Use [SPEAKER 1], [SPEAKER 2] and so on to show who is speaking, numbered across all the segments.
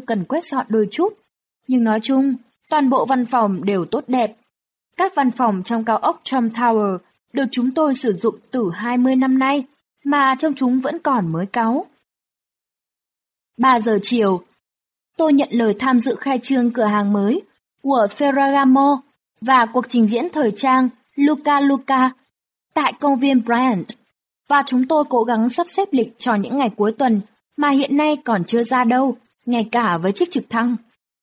[SPEAKER 1] cần quét dọn đôi chút. Nhưng nói chung, toàn bộ văn phòng đều tốt đẹp. Các văn phòng trong cao ốc Trump Tower được chúng tôi sử dụng từ 20 năm nay, mà trong chúng vẫn còn mới cáu. 3 giờ chiều, tôi nhận lời tham dự khai trương cửa hàng mới của Ferragamo và cuộc trình diễn thời trang Luca Luca tại công viên Bryant. Và chúng tôi cố gắng sắp xếp lịch cho những ngày cuối tuần mà hiện nay còn chưa ra đâu, ngay cả với chiếc trực thăng.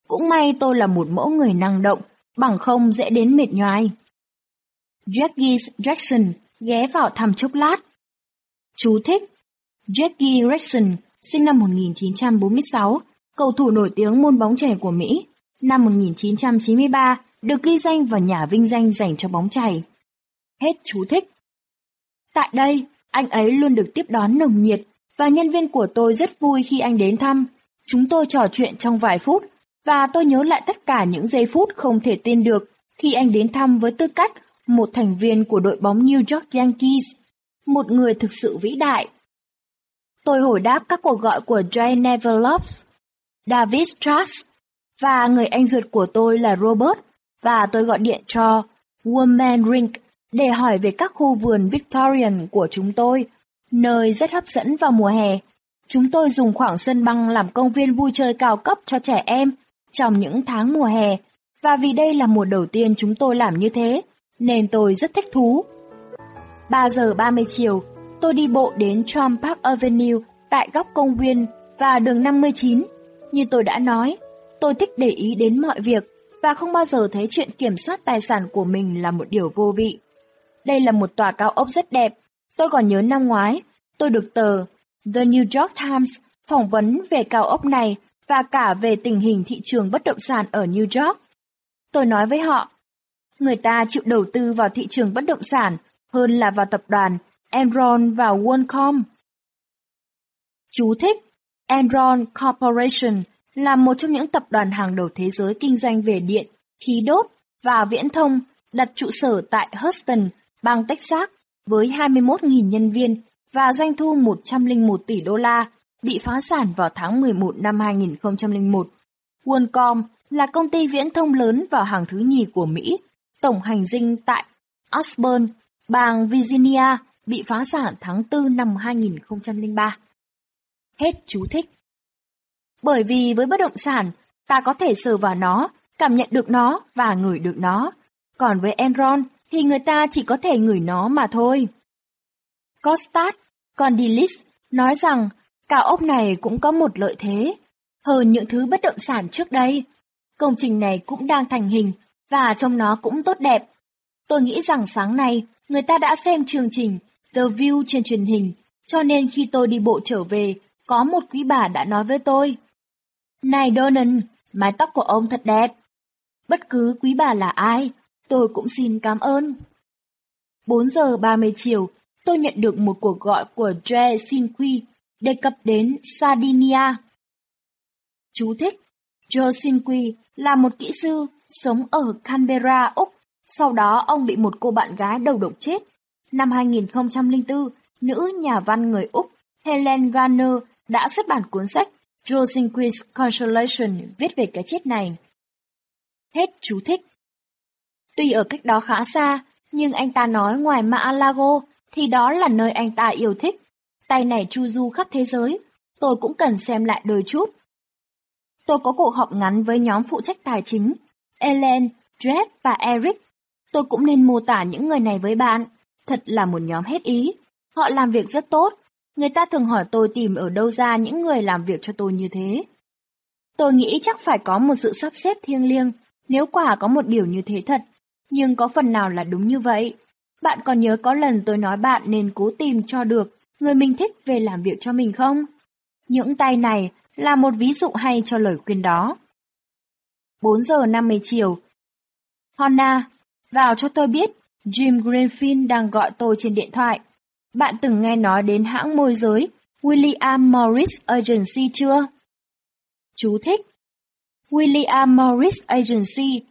[SPEAKER 1] Cũng may tôi là một mẫu người năng động, bằng không dễ đến mệt nhoài. Jackie Jackson ghé vào thăm chốc lát. Chú thích Jackie Jackson sinh năm 1946, cầu thủ nổi tiếng môn bóng chày của Mỹ. Năm 1993, được ghi danh vào nhà vinh danh dành cho bóng chày. Hết chú thích. Tại đây, anh ấy luôn được tiếp đón nồng nhiệt và nhân viên của tôi rất vui khi anh đến thăm. Chúng tôi trò chuyện trong vài phút và tôi nhớ lại tất cả những giây phút không thể tin được khi anh đến thăm với tư cách một thành viên của đội bóng New York Yankees, một người thực sự vĩ đại. Tôi hồi đáp các cuộc gọi của Jay Neverlove, David Strauss và người anh ruột của tôi là Robert và tôi gọi điện cho Woman Rink để hỏi về các khu vườn Victorian của chúng tôi, nơi rất hấp dẫn vào mùa hè. Chúng tôi dùng khoảng sân băng làm công viên vui chơi cao cấp cho trẻ em trong những tháng mùa hè, và vì đây là mùa đầu tiên chúng tôi làm như thế, nên tôi rất thích thú. 3 giờ 30 chiều, tôi đi bộ đến Trump Park Avenue tại góc công viên và đường 59. Như tôi đã nói, tôi thích để ý đến mọi việc và không bao giờ thấy chuyện kiểm soát tài sản của mình là một điều vô vị. Đây là một tòa cao ốc rất đẹp. Tôi còn nhớ năm ngoái, tôi được tờ The New York Times phỏng vấn về cao ốc này và cả về tình hình thị trường bất động sản ở New York. Tôi nói với họ, người ta chịu đầu tư vào thị trường bất động sản hơn là vào tập đoàn Enron và WorldCom. Chú thích Enron Corporation là một trong những tập đoàn hàng đầu thế giới kinh doanh về điện, khí đốt và viễn thông đặt trụ sở tại Houston, bang Texas với 21.000 nhân viên và doanh thu 101 tỷ đô la, bị phá sản vào tháng 11 năm 2001. WorldCom là công ty viễn thông lớn vào hàng thứ nhì của Mỹ, tổng hành dinh tại Osborne, bang Virginia, bị phá sản tháng 4 năm 2003. Hết chú thích. Bởi vì với bất động sản, ta có thể sờ vào nó, cảm nhận được nó và ngửi được nó. Còn với Enron thì người ta chỉ có thể ngửi nó mà thôi. Costat, Condilis nói rằng cao ốc này cũng có một lợi thế hơn những thứ bất động sản trước đây. Công trình này cũng đang thành hình và trông nó cũng tốt đẹp. Tôi nghĩ rằng sáng nay người ta đã xem chương trình The View trên truyền hình, cho nên khi tôi đi bộ trở về, có một quý bà đã nói với tôi. Này Donan, mái tóc của ông thật đẹp. Bất cứ quý bà là ai, tôi cũng xin cảm ơn. 4 giờ 30 chiều, tôi nhận được một cuộc gọi của Dre Sinqui đề cập đến Sardinia. Chú thích Joe Sinqui là một kỹ sư sống ở Canberra, Úc. Sau đó ông bị một cô bạn gái đầu độc chết. Năm 2004, nữ nhà văn người Úc Helen Garner đã xuất bản cuốn sách Joe Sinqui's Consolation viết về cái chết này. Hết chú thích. Tuy ở cách đó khá xa, nhưng anh ta nói ngoài Mar-a-Lago thì đó là nơi anh ta yêu thích. Tay này chu du khắp thế giới, tôi cũng cần xem lại đôi chút. Tôi có cuộc họp ngắn với nhóm phụ trách tài chính, Ellen, Jeff và Eric. Tôi cũng nên mô tả những người này với bạn. Thật là một nhóm hết ý. Họ làm việc rất tốt. Người ta thường hỏi tôi tìm ở đâu ra những người làm việc cho tôi như thế. Tôi nghĩ chắc phải có một sự sắp xếp thiêng liêng, nếu quả có một điều như thế thật. Nhưng có phần nào là đúng như vậy. Bạn còn nhớ có lần tôi nói bạn nên cố tìm cho được người mình thích về làm việc cho mình không? Những tay này là một ví dụ hay cho lời khuyên đó. 4 giờ 50 chiều. Honna, vào cho tôi biết, Jim Greenfield đang gọi tôi trên điện thoại. Bạn từng nghe nói đến hãng môi giới William Morris Agency chưa? Chú thích William Morris Agency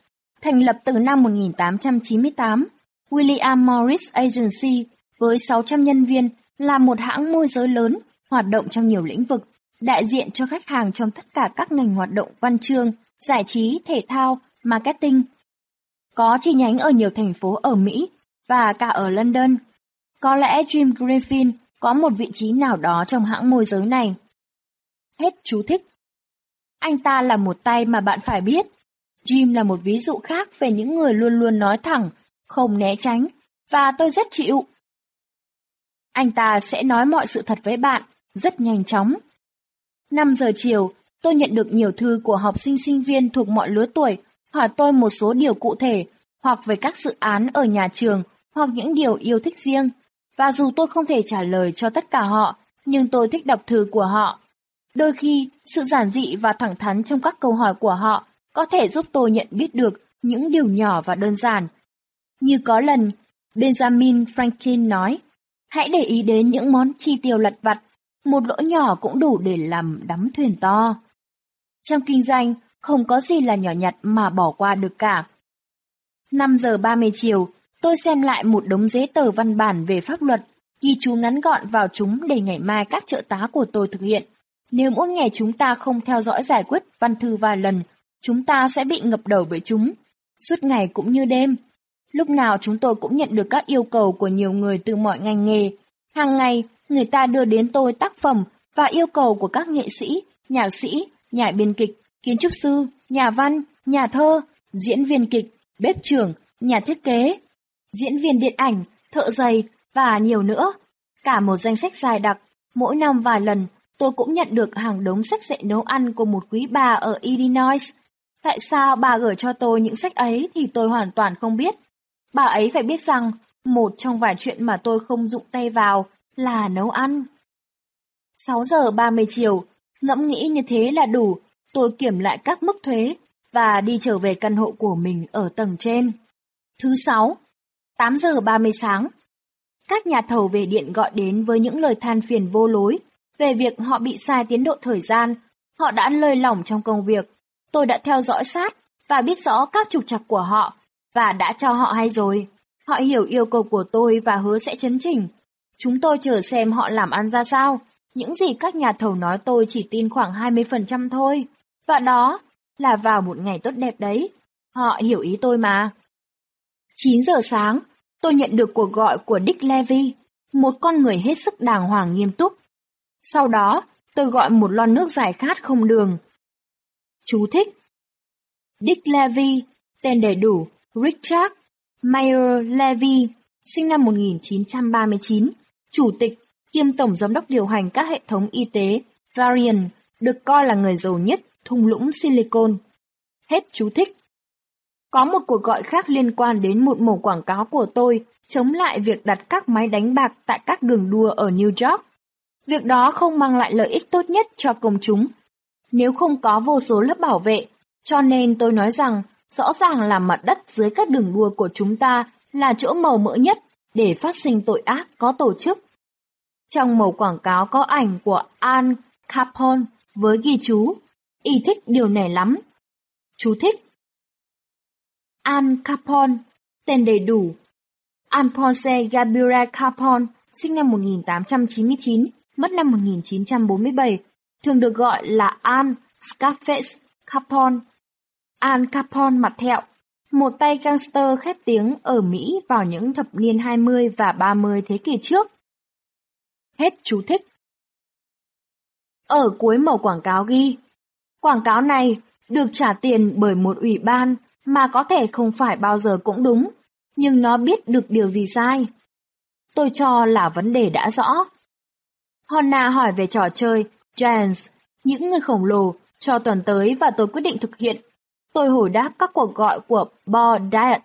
[SPEAKER 1] thành lập từ năm 1898. William Morris Agency với 600 nhân viên là một hãng môi giới lớn hoạt động trong nhiều lĩnh vực đại diện cho khách hàng trong tất cả các ngành hoạt động văn chương, giải trí, thể thao, marketing. Có chi nhánh ở nhiều thành phố ở Mỹ và cả ở London. Có lẽ Jim Griffin có một vị trí nào đó trong hãng môi giới này. Hết chú thích. Anh ta là một tay mà bạn phải biết. Jim là một ví dụ khác về những người luôn luôn nói thẳng, không né tránh, và tôi rất chịu. Anh ta sẽ nói mọi sự thật với bạn, rất nhanh chóng. 5 giờ chiều, tôi nhận được nhiều thư của học sinh sinh viên thuộc mọi lứa tuổi, hỏi tôi một số điều cụ thể, hoặc về các dự án ở nhà trường, hoặc những điều yêu thích riêng. Và dù tôi không thể trả lời cho tất cả họ, nhưng tôi thích đọc thư của họ. Đôi khi, sự giản dị và thẳng thắn trong các câu hỏi của họ có thể giúp tôi nhận biết được những điều nhỏ và đơn giản. Như có lần, Benjamin Franklin nói, hãy để ý đến những món chi tiêu lặt vặt, một lỗ nhỏ cũng đủ để làm đắm thuyền to. Trong kinh doanh, không có gì là nhỏ nhặt mà bỏ qua được cả. 5 giờ 30 chiều, tôi xem lại một đống giấy tờ văn bản về pháp luật, ghi chú ngắn gọn vào chúng để ngày mai các trợ tá của tôi thực hiện. Nếu mỗi ngày chúng ta không theo dõi giải quyết văn thư vài lần, chúng ta sẽ bị ngập đầu bởi chúng, suốt ngày cũng như đêm. Lúc nào chúng tôi cũng nhận được các yêu cầu của nhiều người từ mọi ngành nghề. Hàng ngày, người ta đưa đến tôi tác phẩm và yêu cầu của các nghệ sĩ, nhạc sĩ, nhà biên kịch, kiến trúc sư, nhà văn, nhà thơ, diễn viên kịch, bếp trưởng, nhà thiết kế, diễn viên điện ảnh, thợ giày và nhiều nữa. Cả một danh sách dài đặc, mỗi năm vài lần tôi cũng nhận được hàng đống sách dạy nấu ăn của một quý bà ở Illinois. Tại sao bà gửi cho tôi những sách ấy thì tôi hoàn toàn không biết. Bà ấy phải biết rằng, một trong vài chuyện mà tôi không dụng tay vào là nấu ăn. 6 giờ 30 chiều, ngẫm nghĩ như thế là đủ, tôi kiểm lại các mức thuế và đi trở về căn hộ của mình ở tầng trên. Thứ 6, 8 giờ 30 sáng. Các nhà thầu về điện gọi đến với những lời than phiền vô lối về việc họ bị sai tiến độ thời gian, họ đã lơi lỏng trong công việc. Tôi đã theo dõi sát và biết rõ các trục trặc của họ và đã cho họ hay rồi. Họ hiểu yêu cầu của tôi và hứa sẽ chấn chỉnh. Chúng tôi chờ xem họ làm ăn ra sao. Những gì các nhà thầu nói tôi chỉ tin khoảng 20% thôi. Và đó là vào một ngày tốt đẹp đấy. Họ hiểu ý tôi mà. 9 giờ sáng, tôi nhận được cuộc gọi của Dick Levy, một con người hết sức đàng hoàng nghiêm túc. Sau đó, tôi gọi một lon nước giải khát không đường. Chú thích Dick Levy, tên đầy đủ Richard Mayer Levy, sinh năm 1939, chủ tịch kiêm tổng giám đốc điều hành các hệ thống y tế Varian, được coi là người giàu nhất thung lũng Silicon. Hết chú thích. Có một cuộc gọi khác liên quan đến một mẫu quảng cáo của tôi chống lại việc đặt các máy đánh bạc tại các đường đua ở New York. Việc đó không mang lại lợi ích tốt nhất cho công chúng. Nếu không có vô số lớp bảo vệ, cho nên tôi nói rằng rõ ràng là mặt đất dưới các đường đua của chúng ta là chỗ màu mỡ nhất để phát sinh tội ác có tổ chức. Trong màu quảng cáo có ảnh của An Capone với ghi chú, y thích điều này lắm. Chú thích An Capone, tên đầy đủ Alphonse Gabriel Capone, sinh năm 1899, mất năm 1947, thường được gọi là An Scarface Capone. An Capone mặt thẹo, một tay gangster khét tiếng ở Mỹ vào những thập niên 20 và 30 thế kỷ trước. Hết chú thích. Ở cuối màu quảng cáo ghi, quảng cáo này được trả tiền bởi một ủy ban mà có thể không phải bao giờ cũng đúng, nhưng nó biết được điều gì sai. Tôi cho là vấn đề đã rõ. Honna hỏi về trò chơi Giants, những người khổng lồ, cho tuần tới và tôi quyết định thực hiện. Tôi hồi đáp các cuộc gọi của Bo Diet,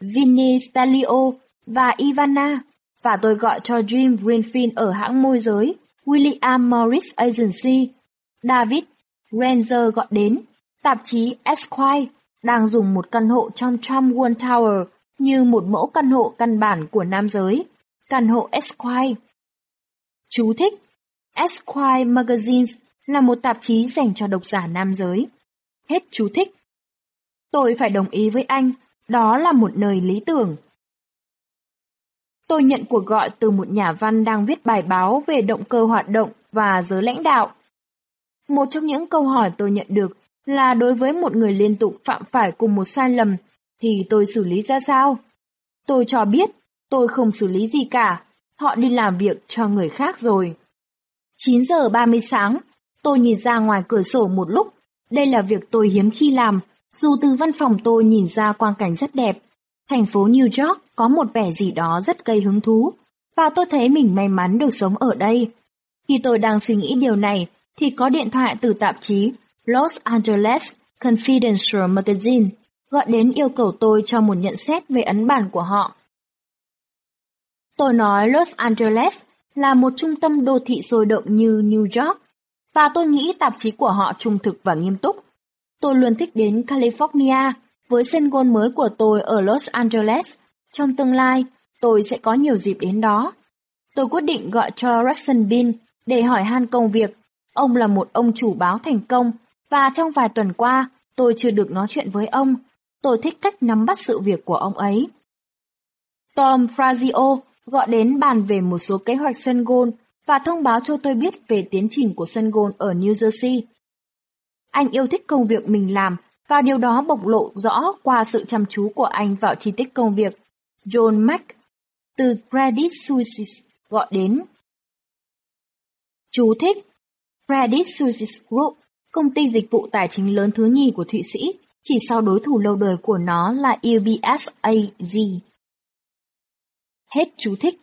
[SPEAKER 1] Vinny Stalio và Ivana, và tôi gọi cho Jim Greenfield ở hãng môi giới William Morris Agency. David Ranger gọi đến, tạp chí Esquire đang dùng một căn hộ trong Trump World Tower như một mẫu căn hộ căn bản của nam giới, căn hộ Esquire. Chú thích Esquire Magazines là một tạp chí dành cho độc giả nam giới. Hết chú thích. Tôi phải đồng ý với anh, đó là một nơi lý tưởng. Tôi nhận cuộc gọi từ một nhà văn đang viết bài báo về động cơ hoạt động và giới lãnh đạo. Một trong những câu hỏi tôi nhận được là đối với một người liên tục phạm phải cùng một sai lầm thì tôi xử lý ra sao? Tôi cho biết tôi không xử lý gì cả, họ đi làm việc cho người khác rồi. 9 giờ 30 sáng, tôi nhìn ra ngoài cửa sổ một lúc. Đây là việc tôi hiếm khi làm, dù từ văn phòng tôi nhìn ra quang cảnh rất đẹp. Thành phố New York có một vẻ gì đó rất gây hứng thú, và tôi thấy mình may mắn được sống ở đây. Khi tôi đang suy nghĩ điều này, thì có điện thoại từ tạp chí Los Angeles Confidential Magazine gọi đến yêu cầu tôi cho một nhận xét về ấn bản của họ. Tôi nói Los Angeles là một trung tâm đô thị sôi động như New York, và tôi nghĩ tạp chí của họ trung thực và nghiêm túc. Tôi luôn thích đến California với sân gôn mới của tôi ở Los Angeles. Trong tương lai, tôi sẽ có nhiều dịp đến đó. Tôi quyết định gọi cho Russell Bean để hỏi han công việc. Ông là một ông chủ báo thành công và trong vài tuần qua tôi chưa được nói chuyện với ông. Tôi thích cách nắm bắt sự việc của ông ấy. Tom Frazio gọi đến bàn về một số kế hoạch sân gôn và thông báo cho tôi biết về tiến trình của sân gôn ở New Jersey. Anh yêu thích công việc mình làm và điều đó bộc lộ rõ qua sự chăm chú của anh vào chi tiết công việc. John Mack từ Credit Suisse gọi đến. Chú thích Credit Suisse Group, công ty dịch vụ tài chính lớn thứ nhì của Thụy Sĩ, chỉ sau đối thủ lâu đời của nó là UBS AG. Hết chú thích.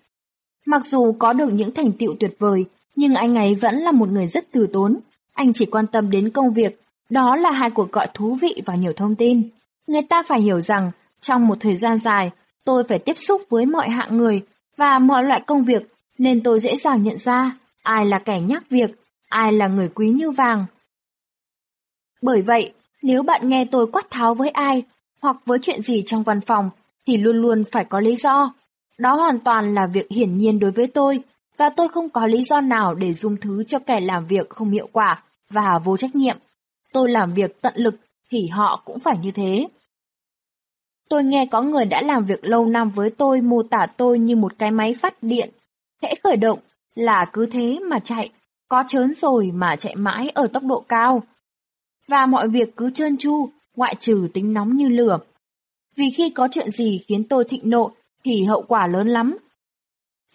[SPEAKER 1] Mặc dù có được những thành tựu tuyệt vời, nhưng anh ấy vẫn là một người rất từ tốn. Anh chỉ quan tâm đến công việc, đó là hai cuộc gọi thú vị và nhiều thông tin. Người ta phải hiểu rằng, trong một thời gian dài, tôi phải tiếp xúc với mọi hạng người và mọi loại công việc, nên tôi dễ dàng nhận ra ai là kẻ nhắc việc, ai là người quý như vàng. Bởi vậy, nếu bạn nghe tôi quát tháo với ai, hoặc với chuyện gì trong văn phòng, thì luôn luôn phải có lý do. Đó hoàn toàn là việc hiển nhiên đối với tôi, và tôi không có lý do nào để dung thứ cho kẻ làm việc không hiệu quả và vô trách nhiệm. Tôi làm việc tận lực thì họ cũng phải như thế. Tôi nghe có người đã làm việc lâu năm với tôi mô tả tôi như một cái máy phát điện. Hễ khởi động là cứ thế mà chạy, có chớn rồi mà chạy mãi ở tốc độ cao. Và mọi việc cứ trơn tru, ngoại trừ tính nóng như lửa. Vì khi có chuyện gì khiến tôi thịnh nộ thì hậu quả lớn lắm.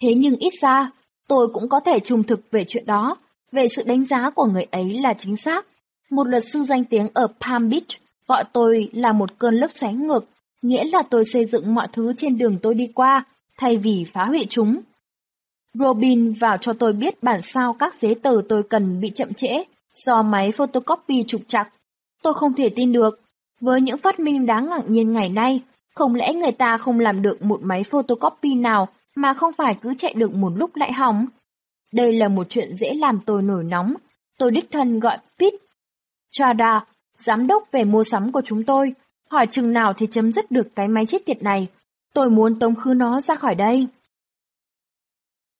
[SPEAKER 1] Thế nhưng ít ra, tôi cũng có thể trung thực về chuyện đó, về sự đánh giá của người ấy là chính xác. Một luật sư danh tiếng ở Palm Beach gọi tôi là một cơn lốc xoáy ngược, nghĩa là tôi xây dựng mọi thứ trên đường tôi đi qua, thay vì phá hủy chúng. Robin vào cho tôi biết bản sao các giấy tờ tôi cần bị chậm trễ do máy photocopy trục trặc. Tôi không thể tin được. Với những phát minh đáng ngạc nhiên ngày nay, không lẽ người ta không làm được một máy photocopy nào mà không phải cứ chạy được một lúc lại hỏng? Đây là một chuyện dễ làm tôi nổi nóng. Tôi đích thân gọi Pete Chada, giám đốc về mua sắm của chúng tôi, hỏi chừng nào thì chấm dứt được cái máy chết tiệt này. Tôi muốn tống khứ nó ra khỏi đây.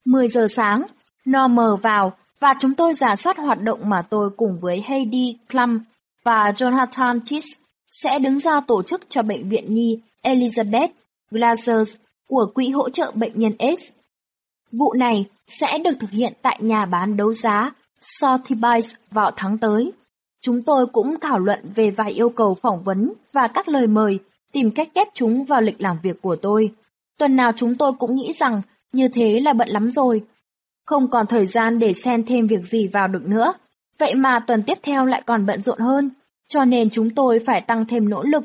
[SPEAKER 1] 10 giờ sáng, nó mờ vào và chúng tôi giả soát hoạt động mà tôi cùng với Heidi Klum và Jonathan Tiss sẽ đứng ra tổ chức cho Bệnh viện Nhi Elizabeth Glazers của Quỹ hỗ trợ bệnh nhân S. Vụ này sẽ được thực hiện tại nhà bán đấu giá Sotheby's vào tháng tới. Chúng tôi cũng thảo luận về vài yêu cầu phỏng vấn và các lời mời, tìm cách ghép chúng vào lịch làm việc của tôi. Tuần nào chúng tôi cũng nghĩ rằng như thế là bận lắm rồi. Không còn thời gian để xen thêm việc gì vào được nữa. Vậy mà tuần tiếp theo lại còn bận rộn hơn, cho nên chúng tôi phải tăng thêm nỗ lực.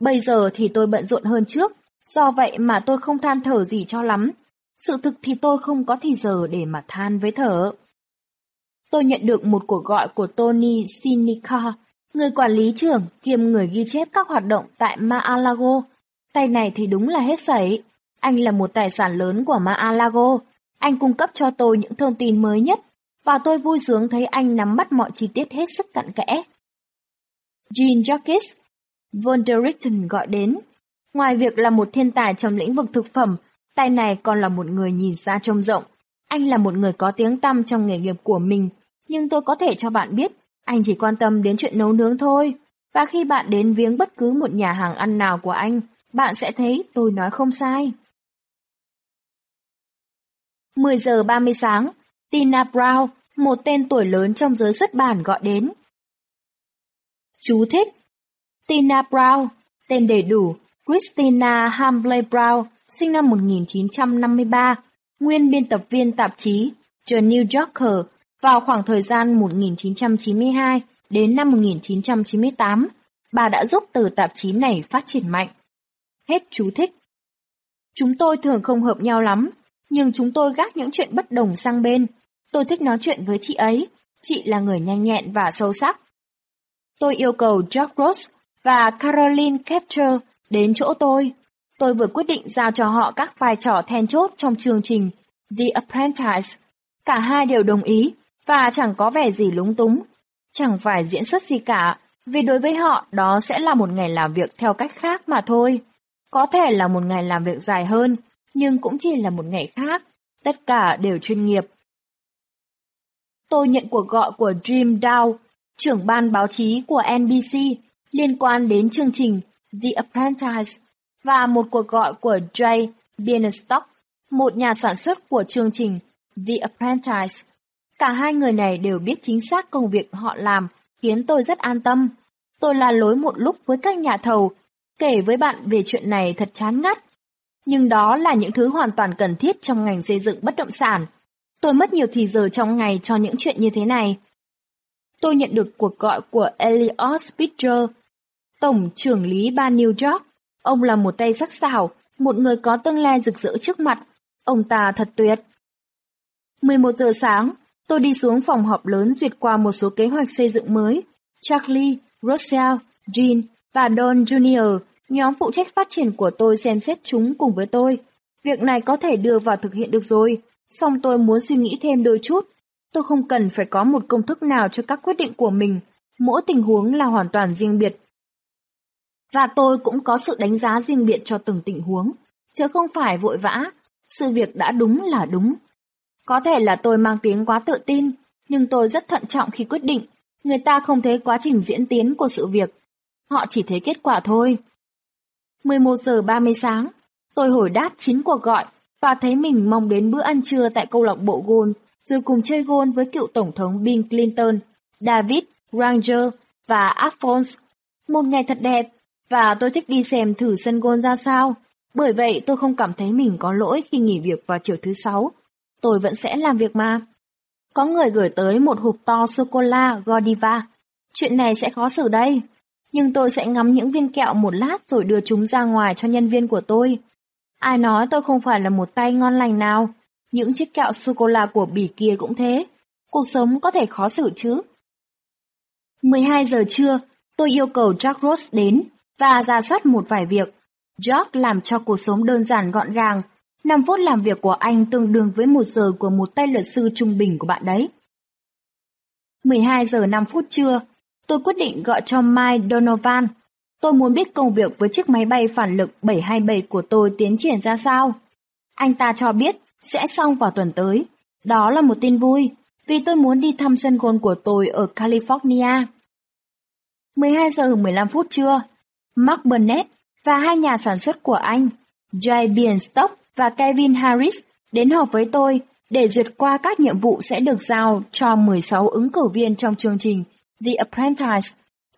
[SPEAKER 1] Bây giờ thì tôi bận rộn hơn trước, do vậy mà tôi không than thở gì cho lắm. Sự thực thì tôi không có thì giờ để mà than với thở. Tôi nhận được một cuộc gọi của Tony Sinica, người quản lý trưởng kiêm người ghi chép các hoạt động tại Mar-a-Lago. Tay này thì đúng là hết sảy. Anh là một tài sản lớn của Mar-a-Lago. Anh cung cấp cho tôi những thông tin mới nhất, và tôi vui sướng thấy anh nắm bắt mọi chi tiết hết sức cặn kẽ. Jean Jacques Von der Richten gọi đến. Ngoài việc là một thiên tài trong lĩnh vực thực phẩm, tay này còn là một người nhìn xa trông rộng. Anh là một người có tiếng tăm trong nghề nghiệp của mình, nhưng tôi có thể cho bạn biết, anh chỉ quan tâm đến chuyện nấu nướng thôi. Và khi bạn đến viếng bất cứ một nhà hàng ăn nào của anh, bạn sẽ thấy tôi nói không sai. 10 giờ 30 sáng, Tina Brown, một tên tuổi lớn trong giới xuất bản gọi đến. Chú thích Tina Brown, tên đầy đủ Christina Hambley Brown, sinh năm 1953, nguyên biên tập viên tạp chí The New Yorker vào khoảng thời gian 1992 đến năm 1998. Bà đã giúp từ tạp chí này phát triển mạnh. Hết chú thích. Chúng tôi thường không hợp nhau lắm, nhưng chúng tôi gác những chuyện bất đồng sang bên. Tôi thích nói chuyện với chị ấy. Chị là người nhanh nhẹn và sâu sắc. Tôi yêu cầu Jack Ross và Caroline Capture đến chỗ tôi. Tôi vừa quyết định giao cho họ các vai trò then chốt trong chương trình The Apprentice. Cả hai đều đồng ý và chẳng có vẻ gì lúng túng. Chẳng phải diễn xuất gì cả, vì đối với họ đó sẽ là một ngày làm việc theo cách khác mà thôi. Có thể là một ngày làm việc dài hơn, nhưng cũng chỉ là một ngày khác. Tất cả đều chuyên nghiệp. Tôi nhận cuộc gọi của Dream Dow, trưởng ban báo chí của NBC, liên quan đến chương trình The Apprentice, và một cuộc gọi của Jay Bienstock, một nhà sản xuất của chương trình The Apprentice. Cả hai người này đều biết chính xác công việc họ làm, khiến tôi rất an tâm. Tôi la lối một lúc với các nhà thầu, kể với bạn về chuyện này thật chán ngắt. Nhưng đó là những thứ hoàn toàn cần thiết trong ngành xây dựng bất động sản. Tôi mất nhiều thì giờ trong ngày cho những chuyện như thế này. Tôi nhận được cuộc gọi của Elios Spitzer, Tổng trưởng lý ban New York. Ông là một tay sắc sảo, một người có tương lai rực rỡ trước mặt. Ông ta thật tuyệt. 11 giờ sáng, tôi đi xuống phòng họp lớn duyệt qua một số kế hoạch xây dựng mới. Charlie, Rochelle, Jean và Don Jr., nhóm phụ trách phát triển của tôi xem xét chúng cùng với tôi. Việc này có thể đưa vào thực hiện được rồi, song tôi muốn suy nghĩ thêm đôi chút. Tôi không cần phải có một công thức nào cho các quyết định của mình, mỗi tình huống là hoàn toàn riêng biệt. Và tôi cũng có sự đánh giá riêng biệt cho từng tình huống, chứ không phải vội vã, sự việc đã đúng là đúng. Có thể là tôi mang tiếng quá tự tin, nhưng tôi rất thận trọng khi quyết định, người ta không thấy quá trình diễn tiến của sự việc, họ chỉ thấy kết quả thôi. 11 giờ 30 sáng, tôi hồi đáp 9 cuộc gọi và thấy mình mong đến bữa ăn trưa tại câu lạc bộ gôn, rồi cùng chơi gôn với cựu Tổng thống Bill Clinton, David, Granger và Alphonse. Một ngày thật đẹp, và tôi thích đi xem thử sân golf ra sao. Bởi vậy tôi không cảm thấy mình có lỗi khi nghỉ việc vào chiều thứ sáu. Tôi vẫn sẽ làm việc mà. Có người gửi tới một hộp to sô-cô-la Godiva. Chuyện này sẽ khó xử đây. Nhưng tôi sẽ ngắm những viên kẹo một lát rồi đưa chúng ra ngoài cho nhân viên của tôi. Ai nói tôi không phải là một tay ngon lành nào. Những chiếc kẹo sô-cô-la của bỉ kia cũng thế. Cuộc sống có thể khó xử chứ. 12 giờ trưa, tôi yêu cầu Jack Ross đến và ra soát một vài việc. George làm cho cuộc sống đơn giản gọn gàng. 5 phút làm việc của anh tương đương với một giờ của một tay luật sư trung bình của bạn đấy. 12 giờ 5 phút trưa, tôi quyết định gọi cho Mike Donovan. Tôi muốn biết công việc với chiếc máy bay phản lực 727 của tôi tiến triển ra sao. Anh ta cho biết sẽ xong vào tuần tới. Đó là một tin vui, vì tôi muốn đi thăm sân gôn của tôi ở California. 12 giờ 15 phút trưa, Mark Burnett và hai nhà sản xuất của anh, Jay Bienstock và Kevin Harris, đến họp với tôi để duyệt qua các nhiệm vụ sẽ được giao cho 16 ứng cử viên trong chương trình The Apprentice.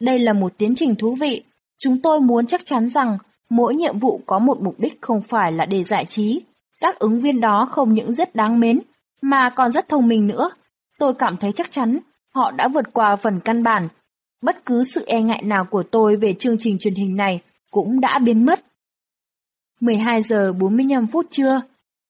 [SPEAKER 1] Đây là một tiến trình thú vị. Chúng tôi muốn chắc chắn rằng mỗi nhiệm vụ có một mục đích không phải là để giải trí. Các ứng viên đó không những rất đáng mến, mà còn rất thông minh nữa. Tôi cảm thấy chắc chắn họ đã vượt qua phần căn bản Bất cứ sự e ngại nào của tôi về chương trình truyền hình này cũng đã biến mất. 12 giờ 45 phút trưa,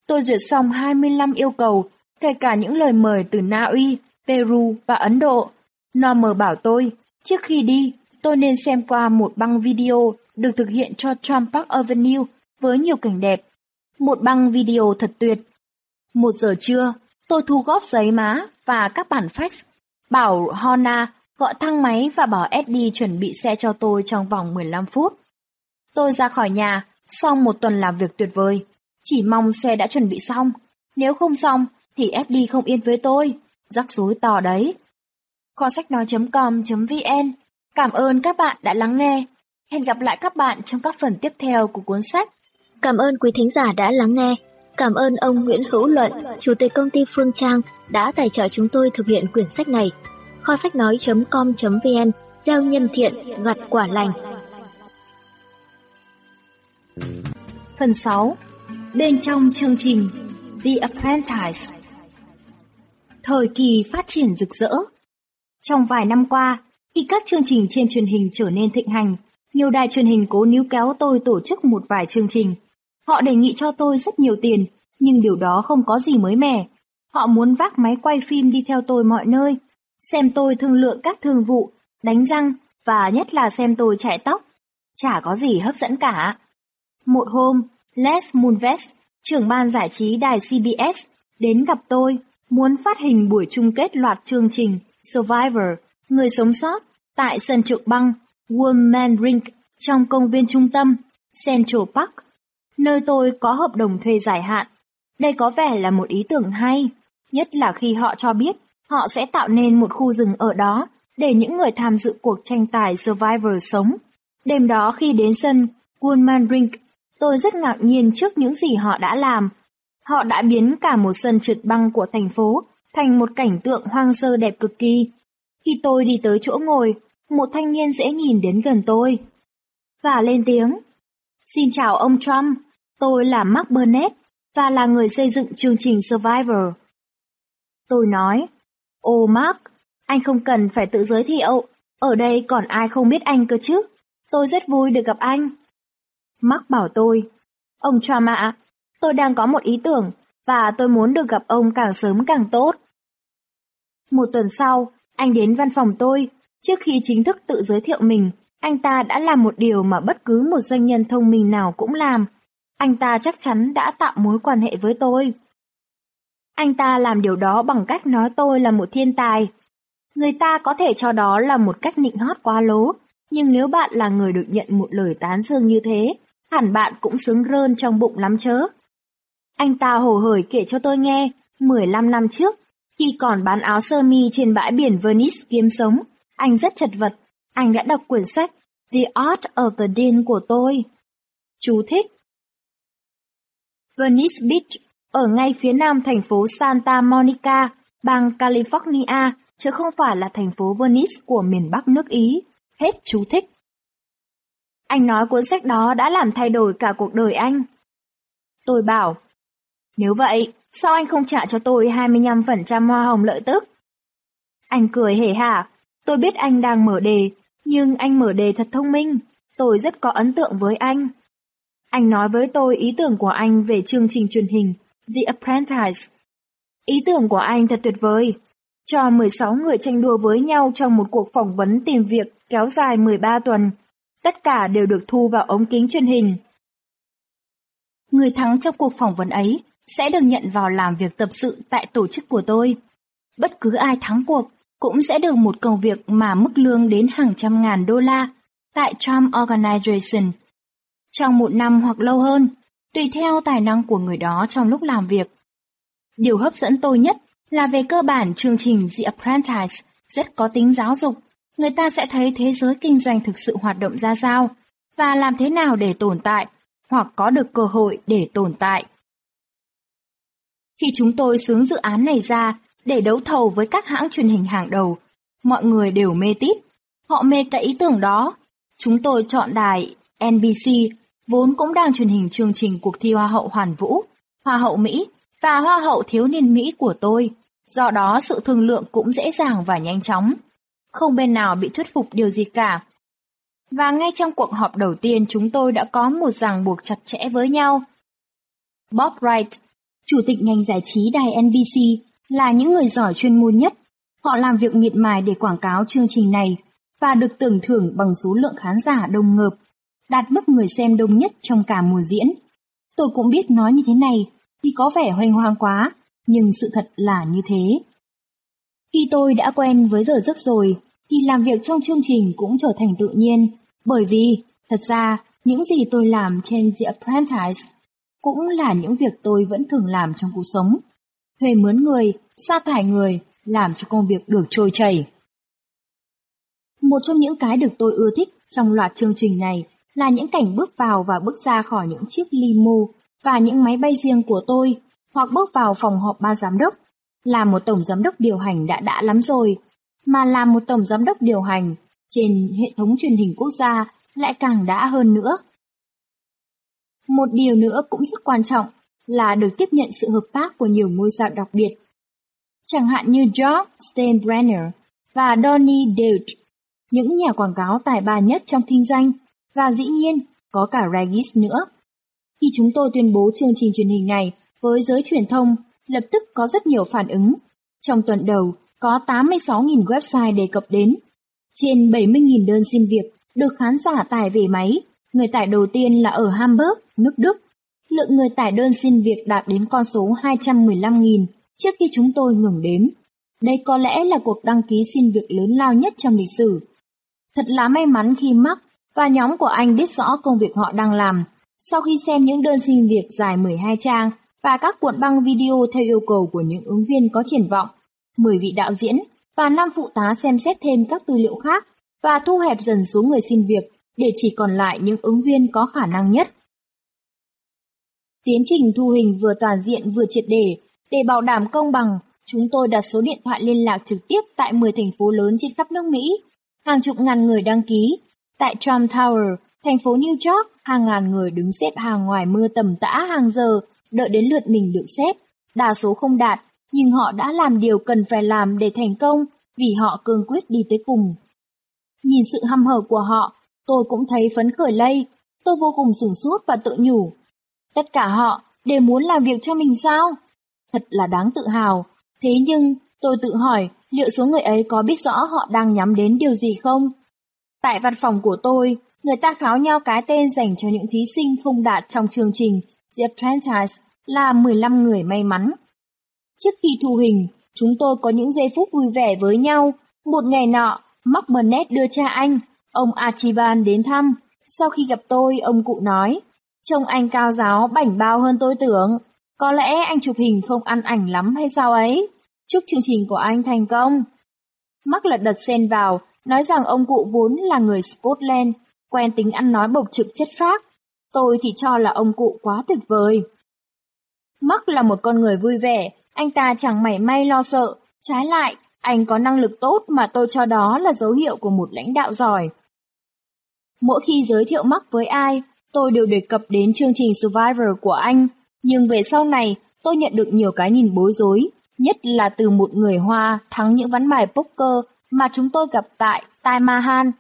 [SPEAKER 1] tôi duyệt xong 25 yêu cầu, kể cả những lời mời từ Na Uy, Peru và Ấn Độ. Normer bảo tôi, trước khi đi, tôi nên xem qua một băng video được thực hiện cho Trump Park Avenue với nhiều cảnh đẹp. Một băng video thật tuyệt. Một giờ trưa, tôi thu góp giấy má và các bản fax. Bảo Hona gọi thang máy và bảo Eddie chuẩn bị xe cho tôi trong vòng 15 phút. Tôi ra khỏi nhà, sau một tuần làm việc tuyệt vời. Chỉ mong xe đã chuẩn bị xong. Nếu không xong, thì Eddie không yên với tôi. Rắc rối to đấy. Kho sách nói.com.vn Cảm ơn các bạn đã lắng nghe. Hẹn gặp lại các bạn trong các phần tiếp theo của cuốn sách.
[SPEAKER 2] Cảm ơn quý thính giả đã lắng nghe. Cảm ơn ông Nguyễn Hữu Luận, Chủ tịch công ty Phương Trang đã tài trợ chúng tôi thực hiện quyển sách này. Kho sách nói.com.vn Gieo nhân thiện, gặt quả lành.
[SPEAKER 1] Phần 6. Bên trong chương trình The Apprentice Thời kỳ phát triển rực rỡ Trong vài năm qua, khi các chương trình trên truyền hình trở nên thịnh hành, nhiều đài truyền hình cố níu kéo tôi tổ chức một vài chương trình. Họ đề nghị cho tôi rất nhiều tiền, nhưng điều đó không có gì mới mẻ. Họ muốn vác máy quay phim đi theo tôi mọi nơi, xem tôi thương lượng các thương vụ, đánh răng và nhất là xem tôi chạy tóc. Chả có gì hấp dẫn cả. Một hôm, Les Moonves, trưởng ban giải trí đài CBS, đến gặp tôi, muốn phát hình buổi chung kết loạt chương trình Survivor, người sống sót, tại sân trượt băng Woman Rink trong công viên trung tâm Central Park, nơi tôi có hợp đồng thuê dài hạn. Đây có vẻ là một ý tưởng hay, nhất là khi họ cho biết họ sẽ tạo nên một khu rừng ở đó để những người tham dự cuộc tranh tài Survivor sống. Đêm đó khi đến sân Woolman Rink, tôi rất ngạc nhiên trước những gì họ đã làm. Họ đã biến cả một sân trượt băng của thành phố thành một cảnh tượng hoang sơ đẹp cực kỳ. Khi tôi đi tới chỗ ngồi, một thanh niên dễ nhìn đến gần tôi. Và lên tiếng. Xin chào ông Trump, tôi là Mark Burnett và là người xây dựng chương trình Survivor. Tôi nói, Ô Mark, anh không cần phải tự giới thiệu, ở đây còn ai không biết anh cơ chứ. Tôi rất vui được gặp anh. Mark bảo tôi, ông Trump ạ, tôi đang có một ý tưởng và tôi muốn được gặp ông càng sớm càng tốt. Một tuần sau, anh đến văn phòng tôi. Trước khi chính thức tự giới thiệu mình, anh ta đã làm một điều mà bất cứ một doanh nhân thông minh nào cũng làm. Anh ta chắc chắn đã tạo mối quan hệ với tôi. Anh ta làm điều đó bằng cách nói tôi là một thiên tài. Người ta có thể cho đó là một cách nịnh hót quá lố, nhưng nếu bạn là người được nhận một lời tán dương như thế, hẳn bạn cũng sướng rơn trong bụng lắm chớ. Anh ta hồ hởi kể cho tôi nghe, 15 năm trước, khi còn bán áo sơ mi trên bãi biển Venice kiếm sống, anh rất chật vật. Anh đã đọc quyển sách The Art of the Dean của tôi. Chú thích Venice Beach ở ngay phía nam thành phố Santa Monica, bang California, chứ không phải là thành phố Venice của miền Bắc nước Ý. Hết chú thích. Anh nói cuốn sách đó đã làm thay đổi cả cuộc đời anh. Tôi bảo, nếu vậy, sao anh không trả cho tôi 25% hoa hồng lợi tức? Anh cười hề hả, tôi biết anh đang mở đề, nhưng anh mở đề thật thông minh, tôi rất có ấn tượng với anh. Anh nói với tôi ý tưởng của anh về chương trình truyền hình The Apprentice. Ý tưởng của anh thật tuyệt vời. Cho 16 người tranh đua với nhau trong một cuộc phỏng vấn tìm việc kéo dài 13 tuần. Tất cả đều được thu vào ống kính truyền hình. Người thắng trong cuộc phỏng vấn ấy sẽ được nhận vào làm việc tập sự tại tổ chức của tôi. Bất cứ ai thắng cuộc cũng sẽ được một công việc mà mức lương đến hàng trăm ngàn đô la tại Trump Organization. Trong một năm hoặc lâu hơn, tùy theo tài năng của người đó trong lúc làm việc. Điều hấp dẫn tôi nhất là về cơ bản chương trình The Apprentice rất có tính giáo dục. Người ta sẽ thấy thế giới kinh doanh thực sự hoạt động ra sao và làm thế nào để tồn tại hoặc có được cơ hội để tồn tại. Khi chúng tôi xướng dự án này ra để đấu thầu với các hãng truyền hình hàng đầu, mọi người đều mê tít. Họ mê cái ý tưởng đó. Chúng tôi chọn đài NBC, vốn cũng đang truyền hình chương trình cuộc thi Hoa hậu Hoàn Vũ, Hoa hậu Mỹ và Hoa hậu Thiếu niên Mỹ của tôi. Do đó sự thương lượng cũng dễ dàng và nhanh chóng. Không bên nào bị thuyết phục điều gì cả. Và ngay trong cuộc họp đầu tiên chúng tôi đã có một ràng buộc chặt chẽ với nhau. Bob Wright, chủ tịch ngành giải trí đài NBC, là những người giỏi chuyên môn nhất. Họ làm việc miệt mài để quảng cáo chương trình này và được tưởng thưởng bằng số lượng khán giả đông ngợp, đạt mức người xem đông nhất trong cả mùa diễn. Tôi cũng biết nói như thế này thì có vẻ hoành hoang quá, nhưng sự thật là như thế. Khi tôi đã quen với giờ giấc rồi, thì làm việc trong chương trình cũng trở thành tự nhiên, bởi vì, thật ra, những gì tôi làm trên The Apprentice cũng là những việc tôi vẫn thường làm trong cuộc sống. Thuê mướn người, sa thải người, làm cho công việc được trôi chảy. Một trong những cái được tôi ưa thích trong loạt chương trình này là những cảnh bước vào và bước ra khỏi những chiếc limo và những máy bay riêng của tôi, hoặc bước vào phòng họp ban giám đốc. Làm một tổng giám đốc điều hành đã đã lắm rồi, mà làm một tổng giám đốc điều hành trên hệ thống truyền hình quốc gia lại càng đã hơn nữa. Một điều nữa cũng rất quan trọng là được tiếp nhận sự hợp tác của nhiều ngôi sao đặc biệt. Chẳng hạn như George Steinbrenner và Donny Deutsch, những nhà quảng cáo tài ba nhất trong kinh doanh, và dĩ nhiên có cả Regis nữa. Khi chúng tôi tuyên bố chương trình truyền hình này với giới truyền thông, lập tức có rất nhiều phản ứng. Trong tuần đầu, có 86.000 website đề cập đến. Trên 70.000 đơn xin việc được khán giả tải về máy. Người tải đầu tiên là ở Hamburg, nước Đức. Lượng người tải đơn xin việc đạt đến con số 215.000 trước khi chúng tôi ngừng đếm. Đây có lẽ là cuộc đăng ký xin việc lớn lao nhất trong lịch sử. Thật là may mắn khi Mark và nhóm của anh biết rõ công việc họ đang làm. Sau khi xem những đơn xin việc dài 12 trang và các cuộn băng video theo yêu cầu của những ứng viên có triển vọng, 10 vị đạo diễn và 5 phụ tá xem xét thêm các tư liệu khác và thu hẹp dần số người xin việc để chỉ còn lại những ứng viên có khả năng nhất. Tiến trình thu hình vừa toàn diện vừa triệt để, để bảo đảm công bằng, chúng tôi đặt số điện thoại liên lạc trực tiếp tại 10 thành phố lớn trên khắp nước Mỹ. Hàng chục ngàn người đăng ký. Tại Trump Tower, thành phố New York, hàng ngàn người đứng xếp hàng ngoài mưa tầm tã hàng giờ, đợi đến lượt mình được xếp. Đa số không đạt, nhưng họ đã làm điều cần phải làm để thành công vì họ cương quyết đi tới cùng. Nhìn sự hăm hở của họ, tôi cũng thấy phấn khởi lây. Tôi vô cùng sửng sốt và tự nhủ. Tất cả họ đều muốn làm việc cho mình sao? Thật là đáng tự hào. Thế nhưng, tôi tự hỏi liệu số người ấy có biết rõ họ đang nhắm đến điều gì không? Tại văn phòng của tôi, người ta kháo nhau cái tên dành cho những thí sinh không đạt trong chương trình The Apprentice là 15 người may mắn. Trước khi thu hình, chúng tôi có những giây phút vui vẻ với nhau. Một ngày nọ, Mark Burnett đưa cha anh, ông Archibald đến thăm. Sau khi gặp tôi, ông cụ nói, trông anh cao giáo bảnh bao hơn tôi tưởng. Có lẽ anh chụp hình không ăn ảnh lắm hay sao ấy? Chúc chương trình của anh thành công. Mark lật đật xen vào, nói rằng ông cụ vốn là người Scotland, quen tính ăn nói bộc trực chất phác. Tôi thì cho là ông cụ quá tuyệt vời. Mark là một con người vui vẻ, anh ta chẳng mảy may lo sợ, trái lại, anh có năng lực tốt mà tôi cho đó là dấu hiệu của một lãnh đạo giỏi. Mỗi khi giới thiệu Mark với ai, tôi đều đề cập đến chương trình Survivor của anh, nhưng về sau này tôi nhận được nhiều cái nhìn bối rối, nhất là từ một người Hoa thắng những ván bài poker mà chúng tôi gặp tại Tai Mahan.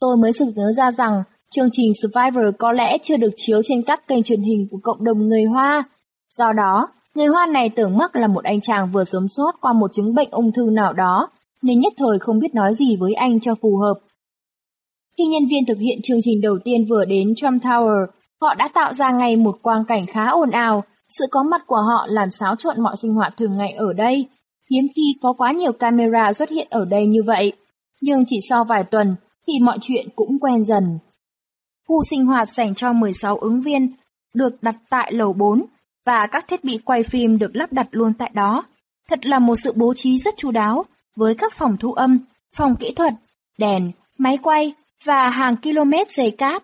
[SPEAKER 1] Tôi mới sực nhớ ra rằng chương trình Survivor có lẽ chưa được chiếu trên các kênh truyền hình của cộng đồng người Hoa. Do đó, người Hoa này tưởng mắc là một anh chàng vừa sống sót qua một chứng bệnh ung thư nào đó, nên nhất thời không biết nói gì với anh cho phù hợp. Khi nhân viên thực hiện chương trình đầu tiên vừa đến Trump Tower, họ đã tạo ra ngay một quang cảnh khá ồn ào, sự có mặt của họ làm xáo trộn mọi sinh hoạt thường ngày ở đây. Hiếm khi có quá nhiều camera xuất hiện ở đây như vậy, nhưng chỉ sau vài tuần thì mọi chuyện cũng quen dần. Khu sinh hoạt dành cho 16 ứng viên được đặt tại lầu 4 và các thiết bị quay phim được lắp đặt luôn tại đó. Thật là một sự bố trí rất chu đáo với các phòng thu âm, phòng kỹ thuật, đèn, máy quay và hàng km dây cáp.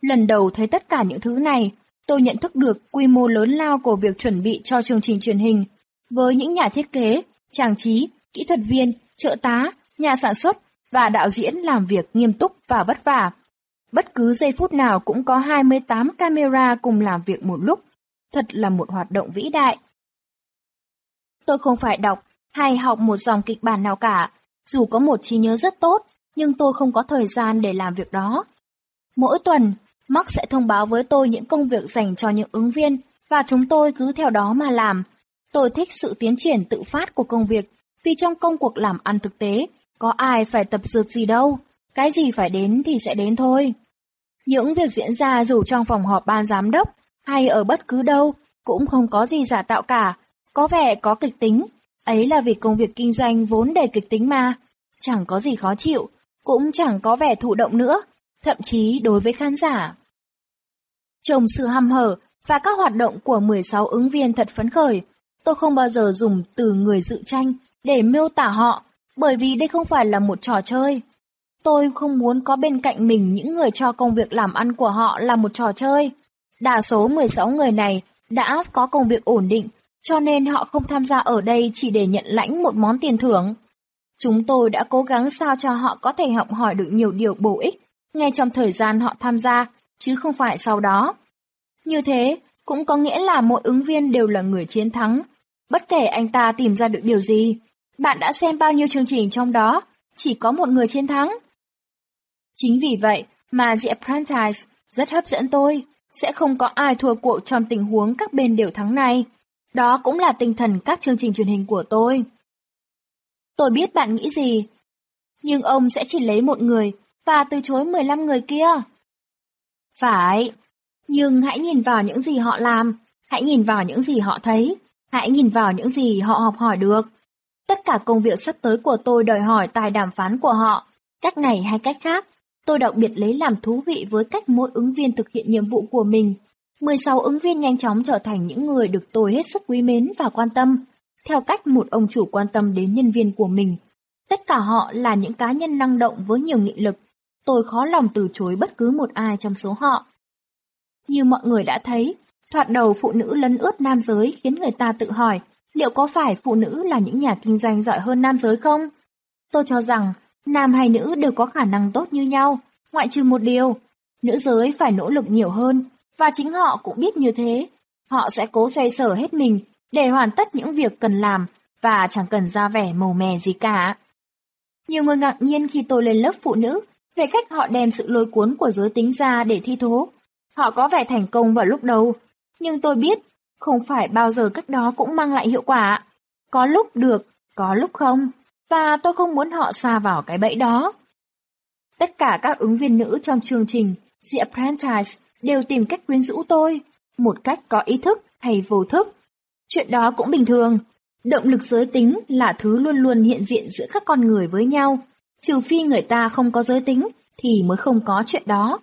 [SPEAKER 1] Lần đầu thấy tất cả những thứ này, tôi nhận thức được quy mô lớn lao của việc chuẩn bị cho chương trình truyền hình với những nhà thiết kế, trang trí, kỹ thuật viên, trợ tá, nhà sản xuất và đạo diễn làm việc nghiêm túc và vất vả. Bất cứ giây phút nào cũng có 28 camera cùng làm việc một lúc. Thật là một hoạt động vĩ đại. Tôi không phải đọc hay học một dòng kịch bản nào cả, dù có một trí nhớ rất tốt, nhưng tôi không có thời gian để làm việc đó. Mỗi tuần, Mark sẽ thông báo với tôi những công việc dành cho những ứng viên và chúng tôi cứ theo đó mà làm. Tôi thích sự tiến triển tự phát của công việc, vì trong công cuộc làm ăn thực tế, có ai phải tập dượt gì đâu, cái gì phải đến thì sẽ đến thôi. Những việc diễn ra dù trong phòng họp ban giám đốc hay ở bất cứ đâu cũng không có gì giả tạo cả, có vẻ có kịch tính. Ấy là vì công việc kinh doanh vốn đầy kịch tính mà, chẳng có gì khó chịu, cũng chẳng có vẻ thụ động nữa, thậm chí đối với khán giả. Trông sự hăm hở và các hoạt động của 16 ứng viên thật phấn khởi, tôi không bao giờ dùng từ người dự tranh để miêu tả họ, bởi vì đây không phải là một trò chơi. Tôi không muốn có bên cạnh mình những người cho công việc làm ăn của họ là một trò chơi. Đa số 16 người này đã có công việc ổn định, cho nên họ không tham gia ở đây chỉ để nhận lãnh một món tiền thưởng. Chúng tôi đã cố gắng sao cho họ có thể học hỏi được nhiều điều bổ ích ngay trong thời gian họ tham gia, chứ không phải sau đó. Như thế, cũng có nghĩa là mỗi ứng viên đều là người chiến thắng, bất kể anh ta tìm ra được điều gì. Bạn đã xem bao nhiêu chương trình trong đó, chỉ có một người chiến thắng. Chính vì vậy mà The Apprentice rất hấp dẫn tôi, sẽ không có ai thua cuộc trong tình huống các bên đều thắng này. Đó cũng là tinh thần các chương trình truyền hình của tôi. Tôi biết bạn nghĩ gì, nhưng ông sẽ chỉ lấy một người và từ chối 15 người kia. Phải, nhưng hãy nhìn vào những gì họ làm, hãy nhìn vào những gì họ thấy, hãy nhìn vào những gì họ học hỏi được. Tất cả công việc sắp tới của tôi đòi hỏi tài đàm phán của họ, cách này hay cách khác. Tôi đặc biệt lấy làm thú vị với cách mỗi ứng viên thực hiện nhiệm vụ của mình. 16 ứng viên nhanh chóng trở thành những người được tôi hết sức quý mến và quan tâm, theo cách một ông chủ quan tâm đến nhân viên của mình. Tất cả họ là những cá nhân năng động với nhiều nghị lực. Tôi khó lòng từ chối bất cứ một ai trong số họ. Như mọi người đã thấy, thoạt đầu phụ nữ lấn ướt nam giới khiến người ta tự hỏi liệu có phải phụ nữ là những nhà kinh doanh giỏi hơn nam giới không? Tôi cho rằng nam hay nữ đều có khả năng tốt như nhau, ngoại trừ một điều, nữ giới phải nỗ lực nhiều hơn, và chính họ cũng biết như thế. Họ sẽ cố xoay sở hết mình để hoàn tất những việc cần làm và chẳng cần ra vẻ màu mè gì cả. Nhiều người ngạc nhiên khi tôi lên lớp phụ nữ về cách họ đem sự lôi cuốn của giới tính ra để thi thố. Họ có vẻ thành công vào lúc đầu, nhưng tôi biết không phải bao giờ cách đó cũng mang lại hiệu quả. Có lúc được, có lúc không, và tôi không muốn họ xa vào cái bẫy đó. Tất cả các ứng viên nữ trong chương trình The Apprentice đều tìm cách quyến rũ tôi, một cách có ý thức hay vô thức. Chuyện đó cũng bình thường. Động lực giới tính là thứ luôn luôn hiện diện giữa các con người với nhau. Trừ phi người ta không có giới tính thì mới không có chuyện đó.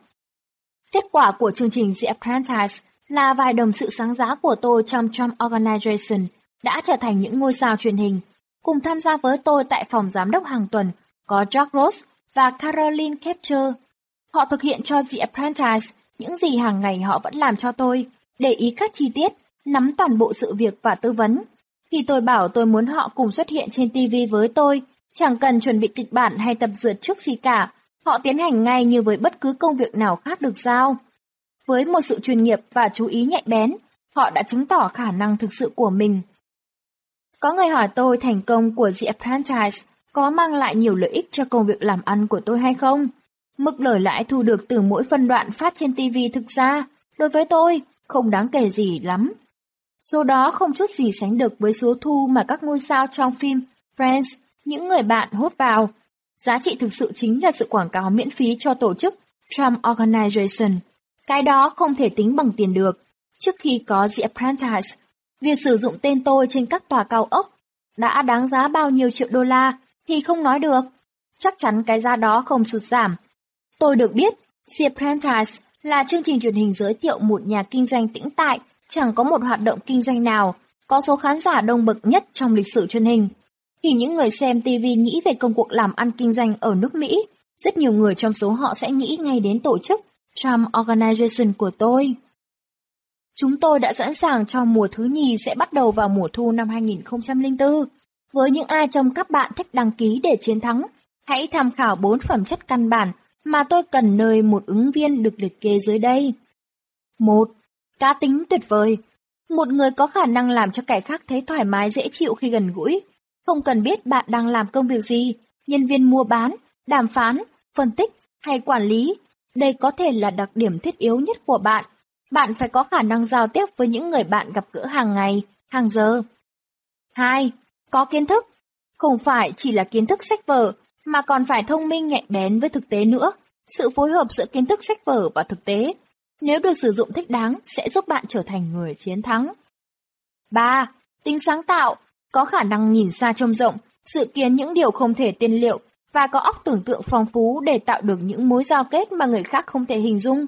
[SPEAKER 1] Kết quả của chương trình The Apprentice là vài đồng sự sáng giá của tôi trong Trump Organization đã trở thành những ngôi sao truyền hình. Cùng tham gia với tôi tại phòng giám đốc hàng tuần có George Ross và Caroline Kepcher. Họ thực hiện cho The Apprentice những gì hàng ngày họ vẫn làm cho tôi, để ý các chi tiết, nắm toàn bộ sự việc và tư vấn. Khi tôi bảo tôi muốn họ cùng xuất hiện trên TV với tôi, chẳng cần chuẩn bị kịch bản hay tập dượt trước gì cả, họ tiến hành ngay như với bất cứ công việc nào khác được giao. Với một sự chuyên nghiệp và chú ý nhạy bén, họ đã chứng tỏ khả năng thực sự của mình. Có người hỏi tôi thành công của The Apprentice có mang lại nhiều lợi ích cho công việc làm ăn của tôi hay không? Mức lời lãi thu được từ mỗi phân đoạn phát trên TV thực ra, đối với tôi, không đáng kể gì lắm. Số đó không chút gì sánh được với số thu mà các ngôi sao trong phim Friends, những người bạn hốt vào. Giá trị thực sự chính là sự quảng cáo miễn phí cho tổ chức Trump Organization. Cái đó không thể tính bằng tiền được. Trước khi có The Apprentice, việc sử dụng tên tôi trên các tòa cao ốc đã đáng giá bao nhiêu triệu đô la thì không nói được. Chắc chắn cái giá đó không sụt giảm. Tôi được biết, The Apprentice là chương trình truyền hình giới thiệu một nhà kinh doanh tĩnh tại, chẳng có một hoạt động kinh doanh nào, có số khán giả đông bậc nhất trong lịch sử truyền hình. Khi những người xem TV nghĩ về công cuộc làm ăn kinh doanh ở nước Mỹ, rất nhiều người trong số họ sẽ nghĩ ngay đến tổ chức Trump Organization của tôi. Chúng tôi đã sẵn sàng cho mùa thứ nhì sẽ bắt đầu vào mùa thu năm 2004. Với những ai trong các bạn thích đăng ký để chiến thắng, hãy tham khảo bốn phẩm chất căn bản mà tôi cần nơi một ứng viên được liệt kê dưới đây. một Cá tính tuyệt vời. Một người có khả năng làm cho kẻ khác thấy thoải mái dễ chịu khi gần gũi. Không cần biết bạn đang làm công việc gì, nhân viên mua bán, đàm phán, phân tích hay quản lý. Đây có thể là đặc điểm thiết yếu nhất của bạn. Bạn phải có khả năng giao tiếp với những người bạn gặp gỡ hàng ngày, hàng giờ. 2. Có kiến thức. Không phải chỉ là kiến thức sách vở, mà còn phải thông minh nhạy bén với thực tế nữa. Sự phối hợp giữa kiến thức sách vở và thực tế, nếu được sử dụng thích đáng, sẽ giúp bạn trở thành người chiến thắng. 3. Tính sáng tạo, có khả năng nhìn xa trông rộng, dự kiến những điều không thể tiên liệu và có óc tưởng tượng phong phú để tạo được những mối giao kết mà người khác không thể hình dung.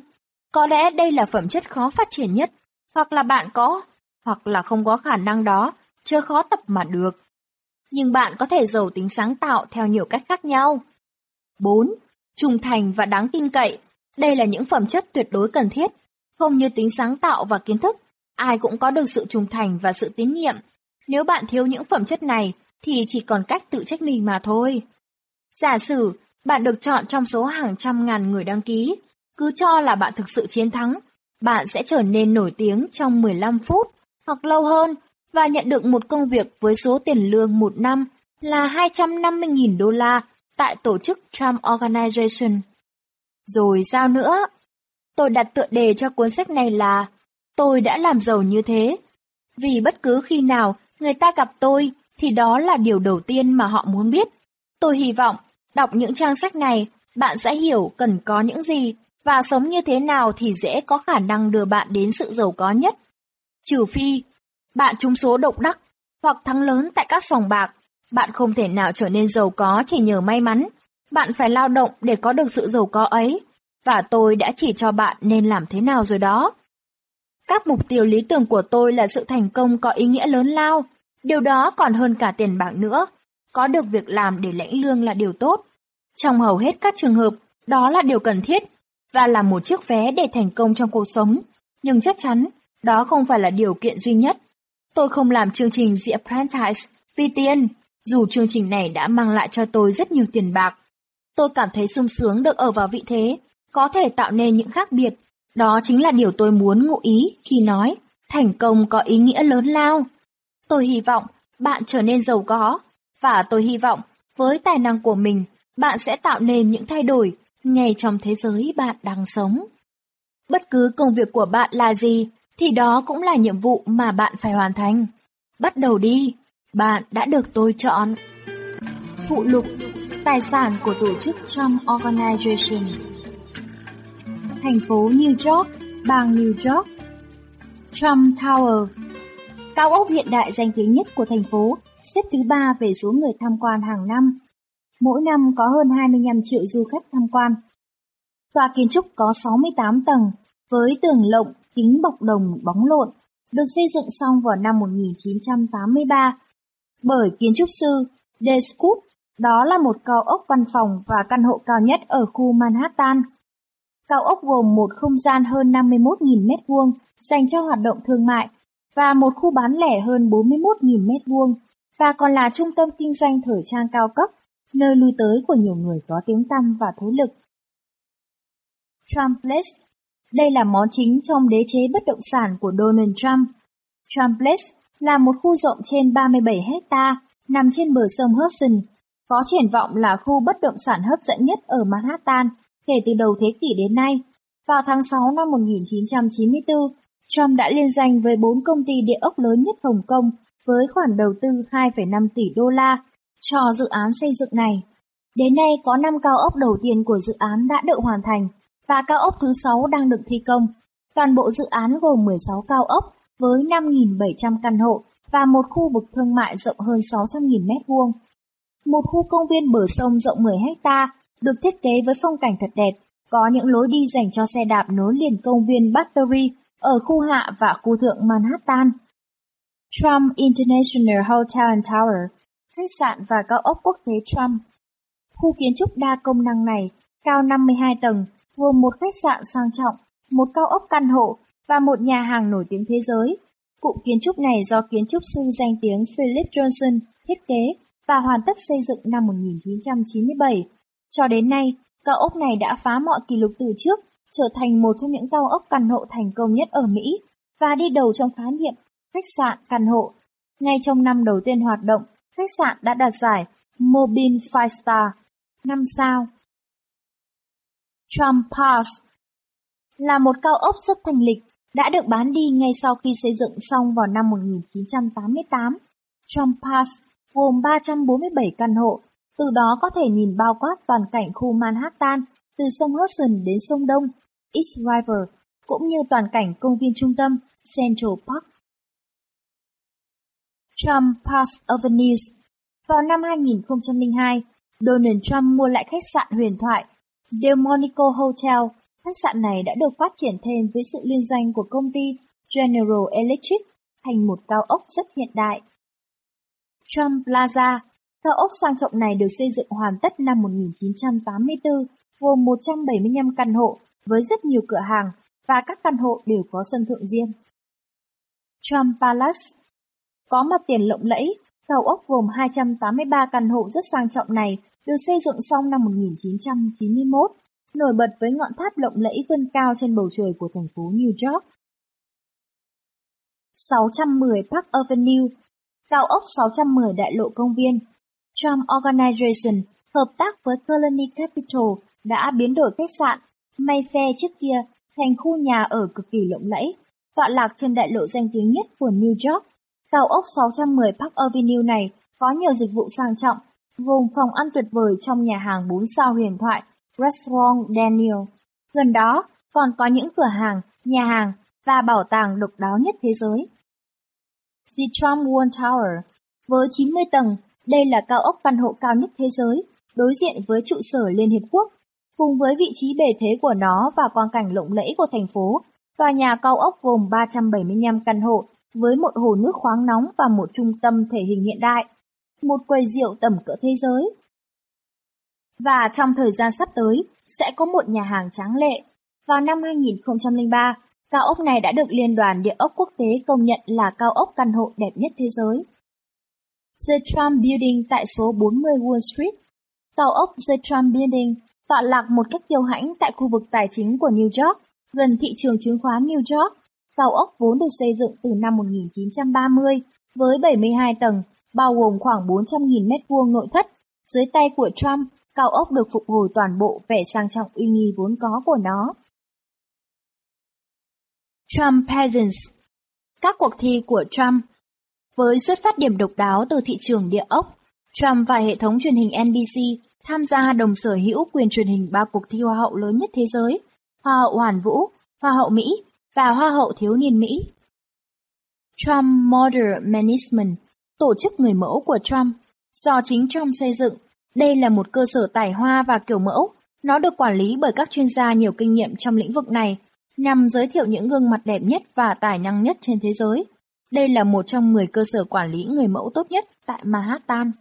[SPEAKER 1] Có lẽ đây là phẩm chất khó phát triển nhất, hoặc là bạn có, hoặc là không có khả năng đó, chưa khó tập mà được nhưng bạn có thể giàu tính sáng tạo theo nhiều cách khác nhau. 4. Trung thành và đáng tin cậy. Đây là những phẩm chất tuyệt đối cần thiết. Không như tính sáng tạo và kiến thức, Ai cũng có được sự trung thành và sự tín nhiệm. Nếu bạn thiếu những phẩm chất này, thì chỉ còn cách tự trách mình mà thôi. Giả sử bạn được chọn trong số hàng trăm ngàn người đăng ký, cứ cho là bạn thực sự chiến thắng, bạn sẽ trở nên nổi tiếng trong 15 phút hoặc lâu hơn và nhận được một công việc với số tiền lương một năm là 250.000 đô la tại tổ chức Trump Organization. Rồi sao nữa? Tôi đặt tựa đề cho cuốn sách này là Tôi đã làm giàu như thế. Vì bất cứ khi nào người ta gặp tôi thì đó là điều đầu tiên mà họ muốn biết. Tôi hy vọng đọc những trang sách này bạn sẽ hiểu cần có những gì và sống như thế nào thì dễ có khả năng đưa bạn đến sự giàu có nhất. Trừ phi, bạn trúng số độc đắc hoặc thắng lớn tại các sòng bạc, bạn không thể nào trở nên giàu có chỉ nhờ may mắn. Bạn phải lao động để có được sự giàu có ấy, và tôi đã chỉ cho bạn nên làm thế nào rồi đó. Các mục tiêu lý tưởng của tôi là sự thành công có ý nghĩa lớn lao, điều đó còn hơn cả tiền bạc nữa. Có được việc làm để lãnh lương là điều tốt. Trong hầu hết các trường hợp, đó là điều cần thiết và là một chiếc vé để thành công trong cuộc sống. Nhưng chắc chắn, đó không phải là điều kiện duy nhất. Tôi không làm chương trình The Apprentice vì tiền, dù chương trình này đã mang lại cho tôi rất nhiều tiền bạc. Tôi cảm thấy sung sướng được ở vào vị thế, có thể tạo nên những khác biệt. Đó chính là điều tôi muốn ngụ ý khi nói thành công có ý nghĩa lớn lao. Tôi hy vọng bạn trở nên giàu có, và tôi hy vọng với tài năng của mình, bạn sẽ tạo nên những thay đổi ngay trong thế giới bạn đang sống. Bất cứ công việc của bạn là gì, thì đó cũng là nhiệm vụ mà bạn phải hoàn thành. Bắt đầu đi, bạn đã được tôi chọn. Phụ lục Tài sản của tổ chức trong Organization Thành phố New York, bang New York Trump Tower Cao ốc hiện đại danh tiếng nhất của thành phố, xếp thứ ba về số người tham quan hàng năm mỗi năm có hơn 25 triệu du khách tham quan. Tòa kiến trúc có 68 tầng, với tường lộng, kính bọc đồng bóng lộn, được xây dựng xong vào năm 1983 bởi kiến trúc sư Descoop. Đó là một cao ốc văn phòng và căn hộ cao nhất ở khu Manhattan. Cao ốc gồm một không gian hơn 51.000 m2 dành cho hoạt động thương mại và một khu bán lẻ hơn 41.000 m2 và còn là trung tâm kinh doanh thời trang cao cấp nơi lui tới của nhiều người có tiếng tăm và thế lực. Trump Place Đây là món chính trong đế chế bất động sản của Donald Trump. Trump Place là một khu rộng trên 37 hecta nằm trên bờ sông Hudson, có triển vọng là khu bất động sản hấp dẫn nhất ở Manhattan kể từ đầu thế kỷ đến nay. Vào tháng 6 năm 1994, Trump đã liên danh với bốn công ty địa ốc lớn nhất Hồng Kông với khoản đầu tư 2,5 tỷ đô la cho dự án xây dựng này. Đến nay có 5 cao ốc đầu tiên của dự án đã được hoàn thành và cao ốc thứ 6 đang được thi công. Toàn bộ dự án gồm 16 cao ốc với 5.700 căn hộ và một khu vực thương mại rộng hơn 600.000 m2. Một khu công viên bờ sông rộng 10 hecta được thiết kế với phong cảnh thật đẹp, có những lối đi dành cho xe đạp nối liền công viên Battery ở khu hạ và khu thượng Manhattan. Trump International Hotel and Tower khách sạn và cao ốc quốc tế Trump. Khu kiến trúc đa công năng này cao 52 tầng, gồm một khách sạn sang trọng, một cao ốc căn hộ và một nhà hàng nổi tiếng thế giới. Cụm kiến trúc này do kiến trúc sư danh tiếng Philip Johnson thiết kế và hoàn tất xây dựng năm 1997. Cho đến nay, cao ốc này đã phá mọi kỷ lục từ trước, trở thành một trong những cao ốc căn hộ thành công nhất ở Mỹ và đi đầu trong khái niệm khách sạn căn hộ. Ngay trong năm đầu tiên hoạt động, khách sạn đã đạt giải Mobile Five Star 5 sao. Trump Pass là một cao ốc rất thành lịch, đã được bán đi ngay sau khi xây dựng xong vào năm 1988. Trump Pass gồm 347 căn hộ, từ đó có thể nhìn bao quát toàn cảnh khu Manhattan từ sông Hudson đến sông Đông, East River, cũng như toàn cảnh công viên trung tâm Central Park. Trump Park Avenues. Vào năm 2002, Donald Trump mua lại khách sạn huyền thoại Delmonico Hotel. Khách sạn này đã được phát triển thêm với sự liên doanh của công ty General Electric thành một cao ốc rất hiện đại. Trump Plaza Cao ốc sang trọng này được xây dựng hoàn tất năm 1984, gồm 175 căn hộ với rất nhiều cửa hàng và các căn hộ đều có sân thượng riêng. Trump Palace có mặt tiền lộng lẫy, cao ốc gồm 283 căn hộ rất sang trọng này được xây dựng xong năm 1991, nổi bật với ngọn tháp lộng lẫy vươn cao trên bầu trời của thành phố New York. 610 Park Avenue Cao ốc 610 đại lộ công viên Trump Organization hợp tác với Colony Capital đã biến đổi khách sạn Mayfair trước kia thành khu nhà ở cực kỳ lộng lẫy, tọa lạc trên đại lộ danh tiếng nhất của New York. Cao ốc 610 Park Avenue này có nhiều dịch vụ sang trọng, gồm phòng ăn tuyệt vời trong nhà hàng 4 sao huyền thoại Restaurant Daniel. Gần đó còn có những cửa hàng, nhà hàng và bảo tàng độc đáo nhất thế giới. The Trump World Tower với 90 tầng, đây là cao ốc căn hộ cao nhất thế giới, đối diện với trụ sở Liên Hiệp Quốc Cùng với vị trí bề thế của nó và quang cảnh lộng lẫy của thành phố, tòa nhà cao ốc gồm 375 căn hộ với một hồ nước khoáng nóng và một trung tâm thể hình hiện đại, một quầy rượu tầm cỡ thế giới. Và trong thời gian sắp tới, sẽ có một nhà hàng tráng lệ. Vào năm 2003, cao ốc này đã được Liên đoàn Địa ốc Quốc tế công nhận là cao ốc căn hộ đẹp nhất thế giới. The Trump Building tại số 40 Wall Street Cao ốc The Trump Building tọa lạc một cách kiêu hãnh tại khu vực tài chính của New York, gần thị trường chứng khoán New York. Cao ốc vốn được xây dựng từ năm 1930 với 72 tầng, bao gồm khoảng 400.000 mét vuông nội thất. Dưới tay của Trump, cao ốc được phục hồi toàn bộ vẻ sang trọng uy nghi vốn có của nó. Trump Peasants Các cuộc thi của Trump Với xuất phát điểm độc đáo từ thị trường địa ốc, Trump và hệ thống truyền hình NBC tham gia đồng sở hữu quyền truyền hình ba cuộc thi Hoa hậu lớn nhất thế giới, Hoa hậu Hoàn Vũ, Hoa hậu Mỹ và Hoa hậu Thiếu niên Mỹ. Trump Model Management, tổ chức người mẫu của Trump, do chính Trump xây dựng, đây là một cơ sở tài hoa và kiểu mẫu. Nó được quản lý bởi các chuyên gia nhiều kinh nghiệm trong lĩnh vực này, nhằm giới thiệu những gương mặt đẹp nhất và tài năng nhất trên thế giới. Đây là một trong 10 cơ sở quản lý người mẫu tốt nhất tại Manhattan.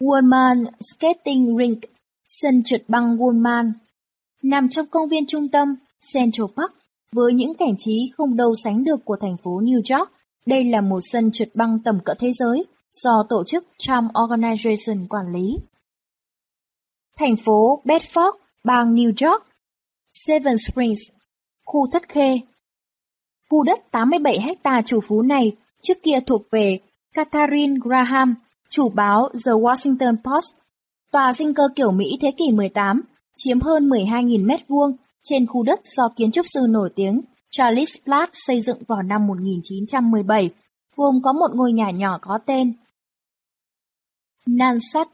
[SPEAKER 1] Woolman Skating Rink, sân trượt băng Woolman, nằm trong công viên trung tâm Central Park với những cảnh trí không đâu sánh được của thành phố New York. Đây là một sân trượt băng tầm cỡ thế giới do tổ chức Trump Organization quản lý. Thành phố Bedford, bang New York, Seven Springs, khu Thất Khê. Khu đất 87 hecta chủ phú này trước kia thuộc về Catherine Graham, Chủ báo The Washington Post, tòa sinh cơ kiểu Mỹ thế kỷ 18, chiếm hơn 12.000 mét vuông trên khu đất do kiến trúc sư nổi tiếng Charles Platt xây dựng vào năm 1917, gồm có một ngôi nhà nhỏ có tên Nansat,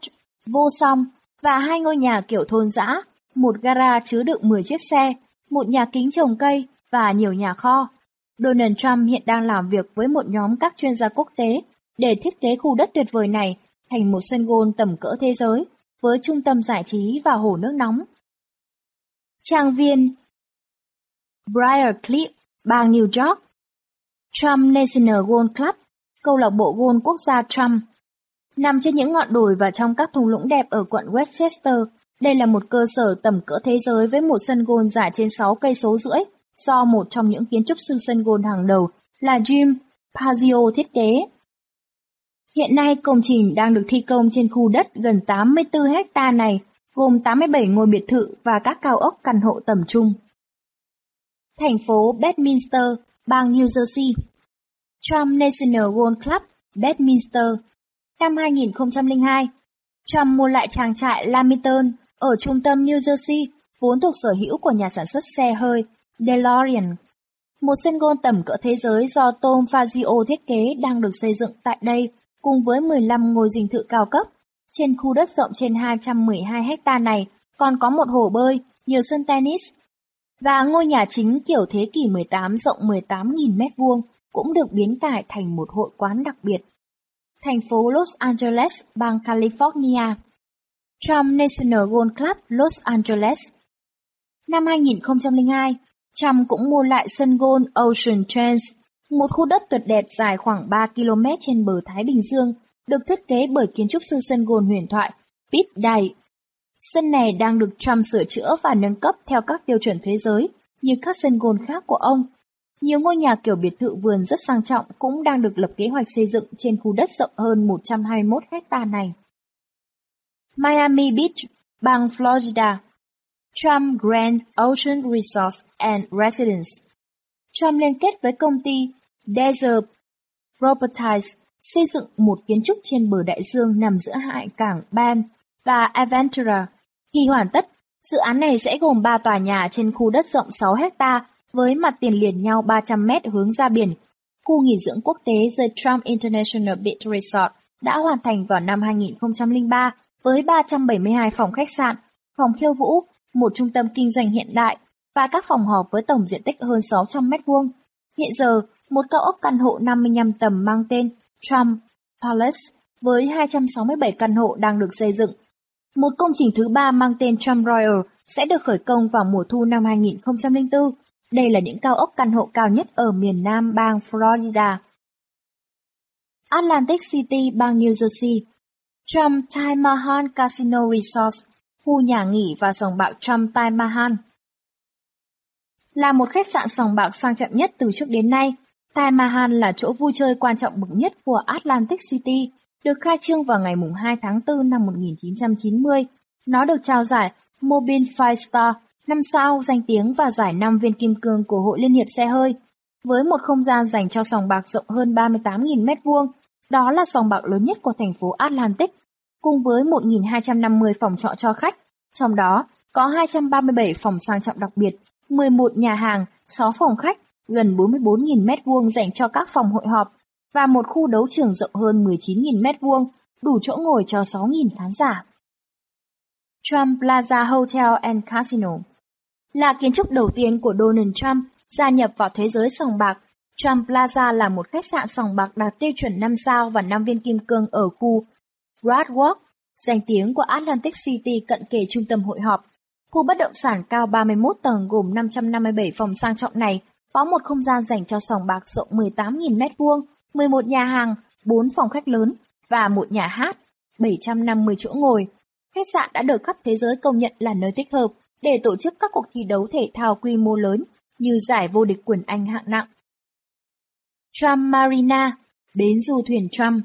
[SPEAKER 1] vô song và hai ngôi nhà kiểu thôn dã, một gara chứa đựng 10 chiếc xe, một nhà kính trồng cây và nhiều nhà kho. Donald Trump hiện đang làm việc với một nhóm các chuyên gia quốc tế để thiết kế khu đất tuyệt vời này thành một sân gôn tầm cỡ thế giới với trung tâm giải trí và hồ nước nóng. Trang viên Briarcliff, bang New York Trump National Golf Club, câu lạc bộ golf quốc gia Trump. Nằm trên những ngọn đồi và trong các thung lũng đẹp ở quận Westchester, đây là một cơ sở tầm cỡ thế giới với một sân golf dài trên 6 cây số rưỡi do một trong những kiến trúc sư sân golf hàng đầu là Jim Pazio thiết kế. Hiện nay công trình đang được thi công trên khu đất gần 84 hecta này, gồm 87 ngôi biệt thự và các cao ốc căn hộ tầm trung. Thành phố Bedminster, bang New Jersey Trump National Golf Club, Bedminster Năm 2002, Trump mua lại trang trại Lamington ở trung tâm New Jersey, vốn thuộc sở hữu của nhà sản xuất xe hơi DeLorean. Một sân gôn tầm cỡ thế giới do Tom Fazio thiết kế đang được xây dựng tại đây cùng với 15 ngôi dinh thự cao cấp. Trên khu đất rộng trên 212 hecta này còn có một hồ bơi, nhiều sân tennis. Và ngôi nhà chính kiểu thế kỷ 18 rộng 18.000 mét vuông cũng được biến cải thành một hội quán đặc biệt. Thành phố Los Angeles, bang California. Trump National Golf Club Los Angeles. Năm 2002, Trump cũng mua lại sân golf Ocean Trails một khu đất tuyệt đẹp dài khoảng 3 km trên bờ Thái Bình Dương, được thiết kế bởi kiến trúc sư sân gôn huyền thoại Pete Dye. Sân này đang được Trump sửa chữa và nâng cấp theo các tiêu chuẩn thế giới như các sân gôn khác của ông. Nhiều ngôi nhà kiểu biệt thự vườn rất sang trọng cũng đang được lập kế hoạch xây dựng trên khu đất rộng hơn 121 hecta này. Miami Beach, bang Florida Trump Grand Ocean Resort and Residence Trump liên kết với công ty Desert Properties xây dựng một kiến trúc trên bờ đại dương nằm giữa hai cảng Ban và Aventura. Khi hoàn tất, dự án này sẽ gồm 3 tòa nhà trên khu đất rộng 6 hecta với mặt tiền liền nhau 300 mét hướng ra biển. Khu nghỉ dưỡng quốc tế The Trump International Beach Resort đã hoàn thành vào năm 2003 với 372 phòng khách sạn, phòng khiêu vũ, một trung tâm kinh doanh hiện đại và các phòng họp với tổng diện tích hơn 600 mét vuông. Hiện giờ, một cao ốc căn hộ 55 tầng mang tên Trump Palace với 267 căn hộ đang được xây dựng. Một công trình thứ ba mang tên Trump Royal sẽ được khởi công vào mùa thu năm 2004. Đây là những cao ốc căn hộ cao nhất ở miền nam bang Florida. Atlantic City, bang New Jersey Trump Taj Mahal Casino Resort, khu nhà nghỉ và sòng bạc Trump Taj Mahal. Là một khách sạn sòng bạc sang trọng nhất từ trước đến nay, Taj Mahal là chỗ vui chơi quan trọng bậc nhất của Atlantic City, được khai trương vào ngày 2 tháng 4 năm 1990. Nó được trao giải Mobile Five Star, năm sao danh tiếng và giải 5 viên kim cương của Hội Liên hiệp Xe hơi. Với một không gian dành cho sòng bạc rộng hơn 38.000 m2, đó là sòng bạc lớn nhất của thành phố Atlantic, cùng với 1.250 phòng trọ cho khách, trong đó có 237 phòng sang trọng đặc biệt, 11 nhà hàng, 6 phòng khách, gần 44.000 m2 dành cho các phòng hội họp và một khu đấu trường rộng hơn 19.000 m2, đủ chỗ ngồi cho 6.000 khán giả. Trump Plaza Hotel and Casino là kiến trúc đầu tiên của Donald Trump gia nhập vào thế giới sòng bạc. Trump Plaza là một khách sạn sòng bạc đạt tiêu chuẩn 5 sao và 5 viên kim cương ở khu Broadwalk, danh tiếng của Atlantic City cận kề trung tâm hội họp. Khu bất động sản cao 31 tầng gồm 557 phòng sang trọng này có một không gian dành cho sòng bạc rộng 18.000 m2, 11 nhà hàng, 4 phòng khách lớn và một nhà hát, 750 chỗ ngồi. Khách sạn đã được khắp thế giới công nhận là nơi thích hợp để tổ chức các cuộc thi đấu thể thao quy mô lớn như giải vô địch quần Anh hạng nặng. Trump Marina, bến du thuyền Trump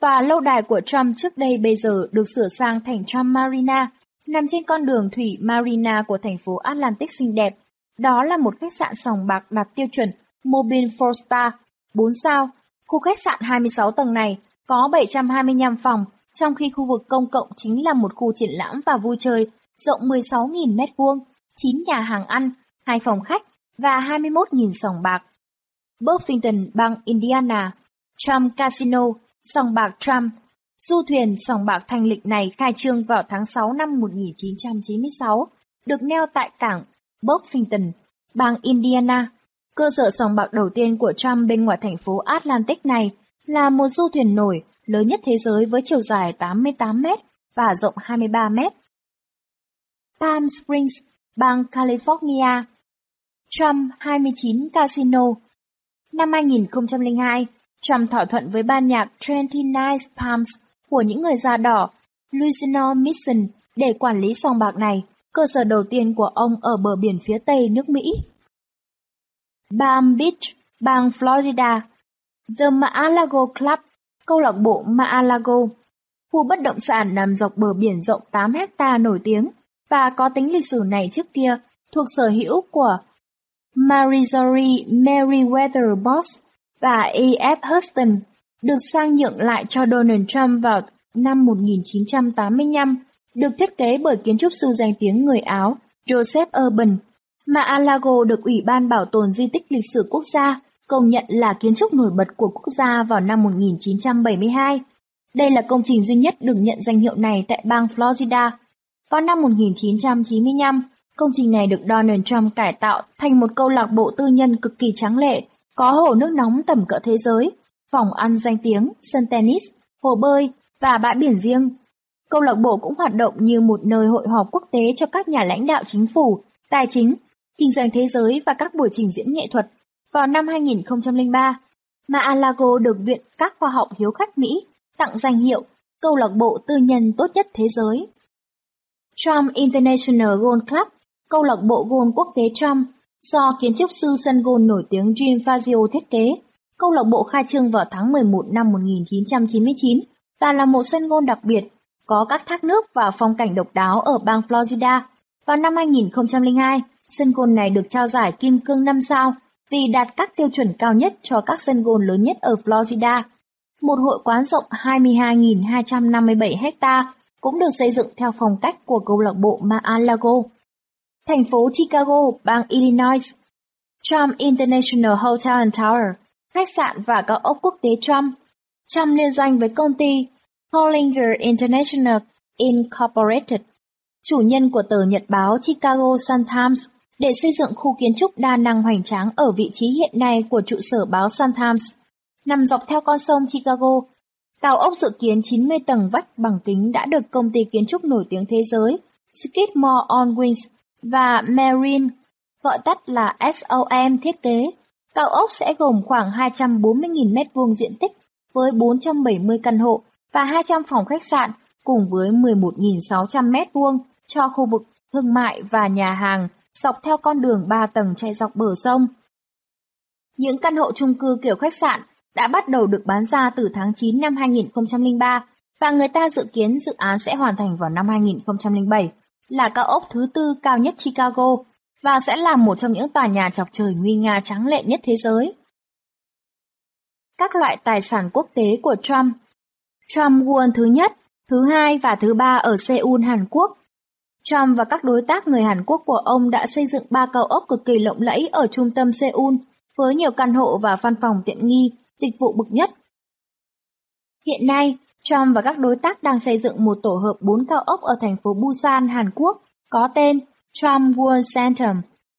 [SPEAKER 1] Tòa lâu đài của Trump trước đây bây giờ được sửa sang thành Trump Marina, nằm trên con đường thủy Marina của thành phố Atlantic xinh đẹp. Đó là một khách sạn sòng bạc đạt tiêu chuẩn Mobile 4 Star, 4 sao. Khu khách sạn 26 tầng này có 725 phòng, trong khi khu vực công cộng chính là một khu triển lãm và vui chơi rộng 16.000 m2, 9 nhà hàng ăn, 2 phòng khách và 21.000 sòng bạc. Buffington, bang Indiana, Trump Casino, sòng bạc Trump. Du thuyền sòng bạc thanh lịch này khai trương vào tháng 6 năm 1996, được neo tại cảng Buffington, bang Indiana. Cơ sở sòng bạc đầu tiên của Trump bên ngoài thành phố Atlantic này là một du thuyền nổi lớn nhất thế giới với chiều dài 88 mét và rộng 23 mét. Palm Springs, bang California. Trump 29 Casino Năm 2002, Trump thỏa thuận với ban nhạc 29 Palms của những người da đỏ, Louisiana Mission, để quản lý sòng bạc này, cơ sở đầu tiên của ông ở bờ biển phía tây nước Mỹ. Palm Beach, bang Florida. The Mar-a-Lago Club, câu lạc bộ Mar-a-Lago, khu bất động sản nằm dọc bờ biển rộng 8 hecta nổi tiếng và có tính lịch sử này trước kia thuộc sở hữu của Marjorie Meriwether Boss và A.F. Huston, được sang nhượng lại cho Donald Trump vào năm 1985, được thiết kế bởi kiến trúc sư danh tiếng người Áo Joseph Urban. mà Alago được Ủy ban Bảo tồn Di tích Lịch sử Quốc gia công nhận là kiến trúc nổi bật của quốc gia vào năm 1972. Đây là công trình duy nhất được nhận danh hiệu này tại bang Florida. Vào năm 1995, công trình này được Donald Trump cải tạo thành một câu lạc bộ tư nhân cực kỳ tráng lệ, có hồ nước nóng tầm cỡ thế giới, phòng ăn danh tiếng, sân tennis, hồ bơi và bãi biển riêng. Câu lạc bộ cũng hoạt động như một nơi hội họp quốc tế cho các nhà lãnh đạo chính phủ, tài chính, kinh doanh thế giới và các buổi trình diễn nghệ thuật. Vào năm 2003, Mar-a-Lago được Viện các khoa học hiếu khách Mỹ tặng danh hiệu câu lạc bộ tư nhân tốt nhất thế giới. Trump International Golf Club, câu lạc bộ golf quốc tế Trump, do kiến trúc sư sân golf nổi tiếng Jim Fazio thiết kế. Câu lạc bộ khai trương vào tháng 11 năm 1999 và là một sân golf đặc biệt, có các thác nước và phong cảnh độc đáo ở bang Florida. Vào năm 2002, sân gôn này được trao giải Kim Cương 5 sao vì đạt các tiêu chuẩn cao nhất cho các sân gôn lớn nhất ở Florida. Một hội quán rộng 22.257 hecta cũng được xây dựng theo phong cách của câu lạc bộ Mar-a-Lago. Thành phố Chicago, bang Illinois. Trump International Hotel and Tower, khách sạn và cao ốc quốc tế Trump. Trump liên doanh với công ty Hollinger International Incorporated, chủ nhân của tờ nhật báo Chicago Sun-Times, để xây dựng khu kiến trúc đa năng hoành tráng ở vị trí hiện nay của trụ sở báo Sun-Times. Nằm dọc theo con sông Chicago, cao ốc dự kiến 90 tầng vách bằng kính đã được công ty kiến trúc nổi tiếng thế giới Skidmore on Wings và Marine, gọi tắt là SOM thiết kế. Cao ốc sẽ gồm khoảng 240.000 m2 diện tích với 470 căn hộ và 200 phòng khách sạn cùng với 11.600 mét vuông cho khu vực thương mại và nhà hàng dọc theo con đường 3 tầng chạy dọc bờ sông. Những căn hộ chung cư kiểu khách sạn đã bắt đầu được bán ra từ tháng 9 năm 2003 và người ta dự kiến dự án sẽ hoàn thành vào năm 2007, là cao ốc thứ tư cao nhất Chicago và sẽ là một trong những tòa nhà chọc trời nguy nga trắng lệ nhất thế giới. Các loại tài sản quốc tế của Trump Trump World thứ nhất, thứ hai và thứ ba ở Seoul, Hàn Quốc. Trump và các đối tác người Hàn Quốc của ông đã xây dựng ba cao ốc cực kỳ lộng lẫy ở trung tâm Seoul với nhiều căn hộ và văn phòng tiện nghi dịch vụ bậc nhất. Hiện nay, Trump và các đối tác đang xây dựng một tổ hợp 4 cao ốc ở thành phố Busan, Hàn Quốc, có tên Trump World Center,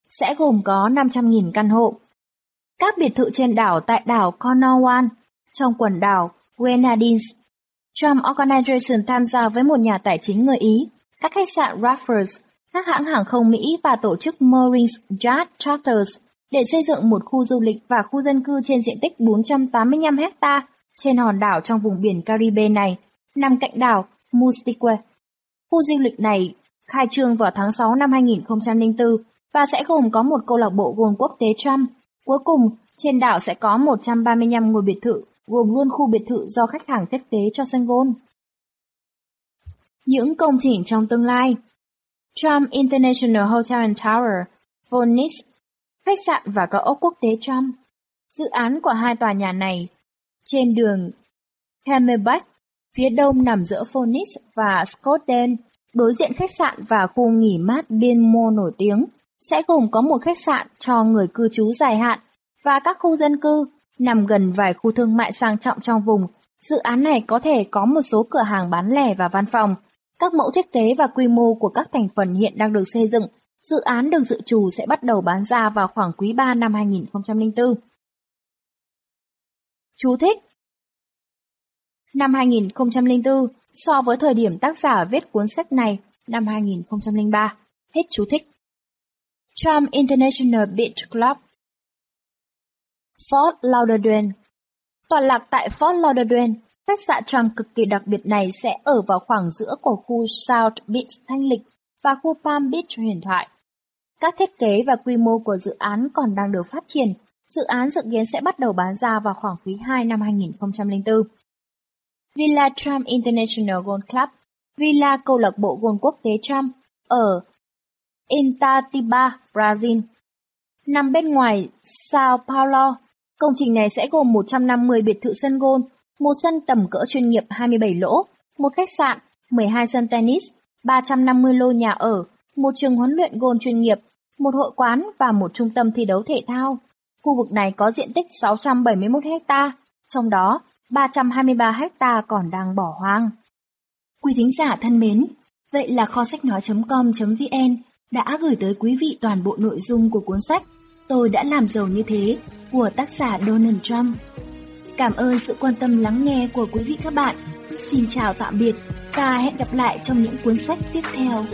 [SPEAKER 1] sẽ gồm có 500.000 căn hộ. Các biệt thự trên đảo tại đảo Cornwall, trong quần đảo Grenadines. Trump Organization tham gia với một nhà tài chính người Ý, các khách sạn Raffles, các hãng hàng không Mỹ và tổ chức Marines Jet Charters để xây dựng một khu du lịch và khu dân cư trên diện tích 485 hecta trên hòn đảo trong vùng biển Caribe này, nằm cạnh đảo Mustique. Khu du lịch này khai trương vào tháng 6 năm 2004 và sẽ gồm có một câu lạc bộ gồm quốc tế Trump. Cuối cùng, trên đảo sẽ có 135 ngôi biệt thự, gồm luôn khu biệt thự do khách hàng thiết kế cho sân gôn. Những công trình trong tương lai Trump International Hotel and Tower, Phoenix khách sạn và cao ốc quốc tế Trump. Dự án của hai tòa nhà này trên đường Camelback, phía đông nằm giữa Phoenix và Scotland, đối diện khách sạn và khu nghỉ mát Bienmo nổi tiếng, sẽ gồm có một khách sạn cho người cư trú dài hạn và các khu dân cư nằm gần vài khu thương mại sang trọng trong vùng. Dự án này có thể có một số cửa hàng bán lẻ và văn phòng. Các mẫu thiết kế và quy mô của các thành phần hiện đang được xây dựng Dự án được dự trù sẽ bắt đầu bán ra vào khoảng quý 3 năm 2004. Chú thích Năm 2004, so với thời điểm tác giả viết cuốn sách này, năm 2003. Hết chú thích. Trump International Beach Club Fort Lauderdale Tọa lạc tại Fort Lauderdale, khách sạn tròn cực kỳ đặc biệt này sẽ ở vào khoảng giữa của khu South Beach thanh lịch và khu Palm Beach huyền thoại. Các thiết kế và quy mô của dự án còn đang được phát triển. Dự án dự kiến sẽ bắt đầu bán ra vào khoảng quý 2 năm 2004. Villa Trump International Golf Club Villa câu lạc bộ golf quốc tế Trump ở Itatiba, Brazil. Nằm bên ngoài Sao Paulo, công trình này sẽ gồm 150 biệt thự sân golf, một sân tầm cỡ chuyên nghiệp 27 lỗ, một khách sạn, 12 sân tennis, 350 lô nhà ở, một trường huấn luyện gôn chuyên nghiệp, một hội quán và một trung tâm thi đấu thể thao. Khu vực này có diện tích 671 ha, trong đó 323 ha còn đang bỏ hoang. Quý thính giả thân mến, vậy là kho sách nói.com.vn đã gửi tới quý vị toàn bộ nội dung của cuốn sách Tôi đã làm giàu như thế, của tác giả Donald Trump. Cảm ơn sự quan tâm lắng nghe của quý vị các bạn. Xin chào tạm biệt và hẹn gặp lại trong những cuốn sách tiếp theo.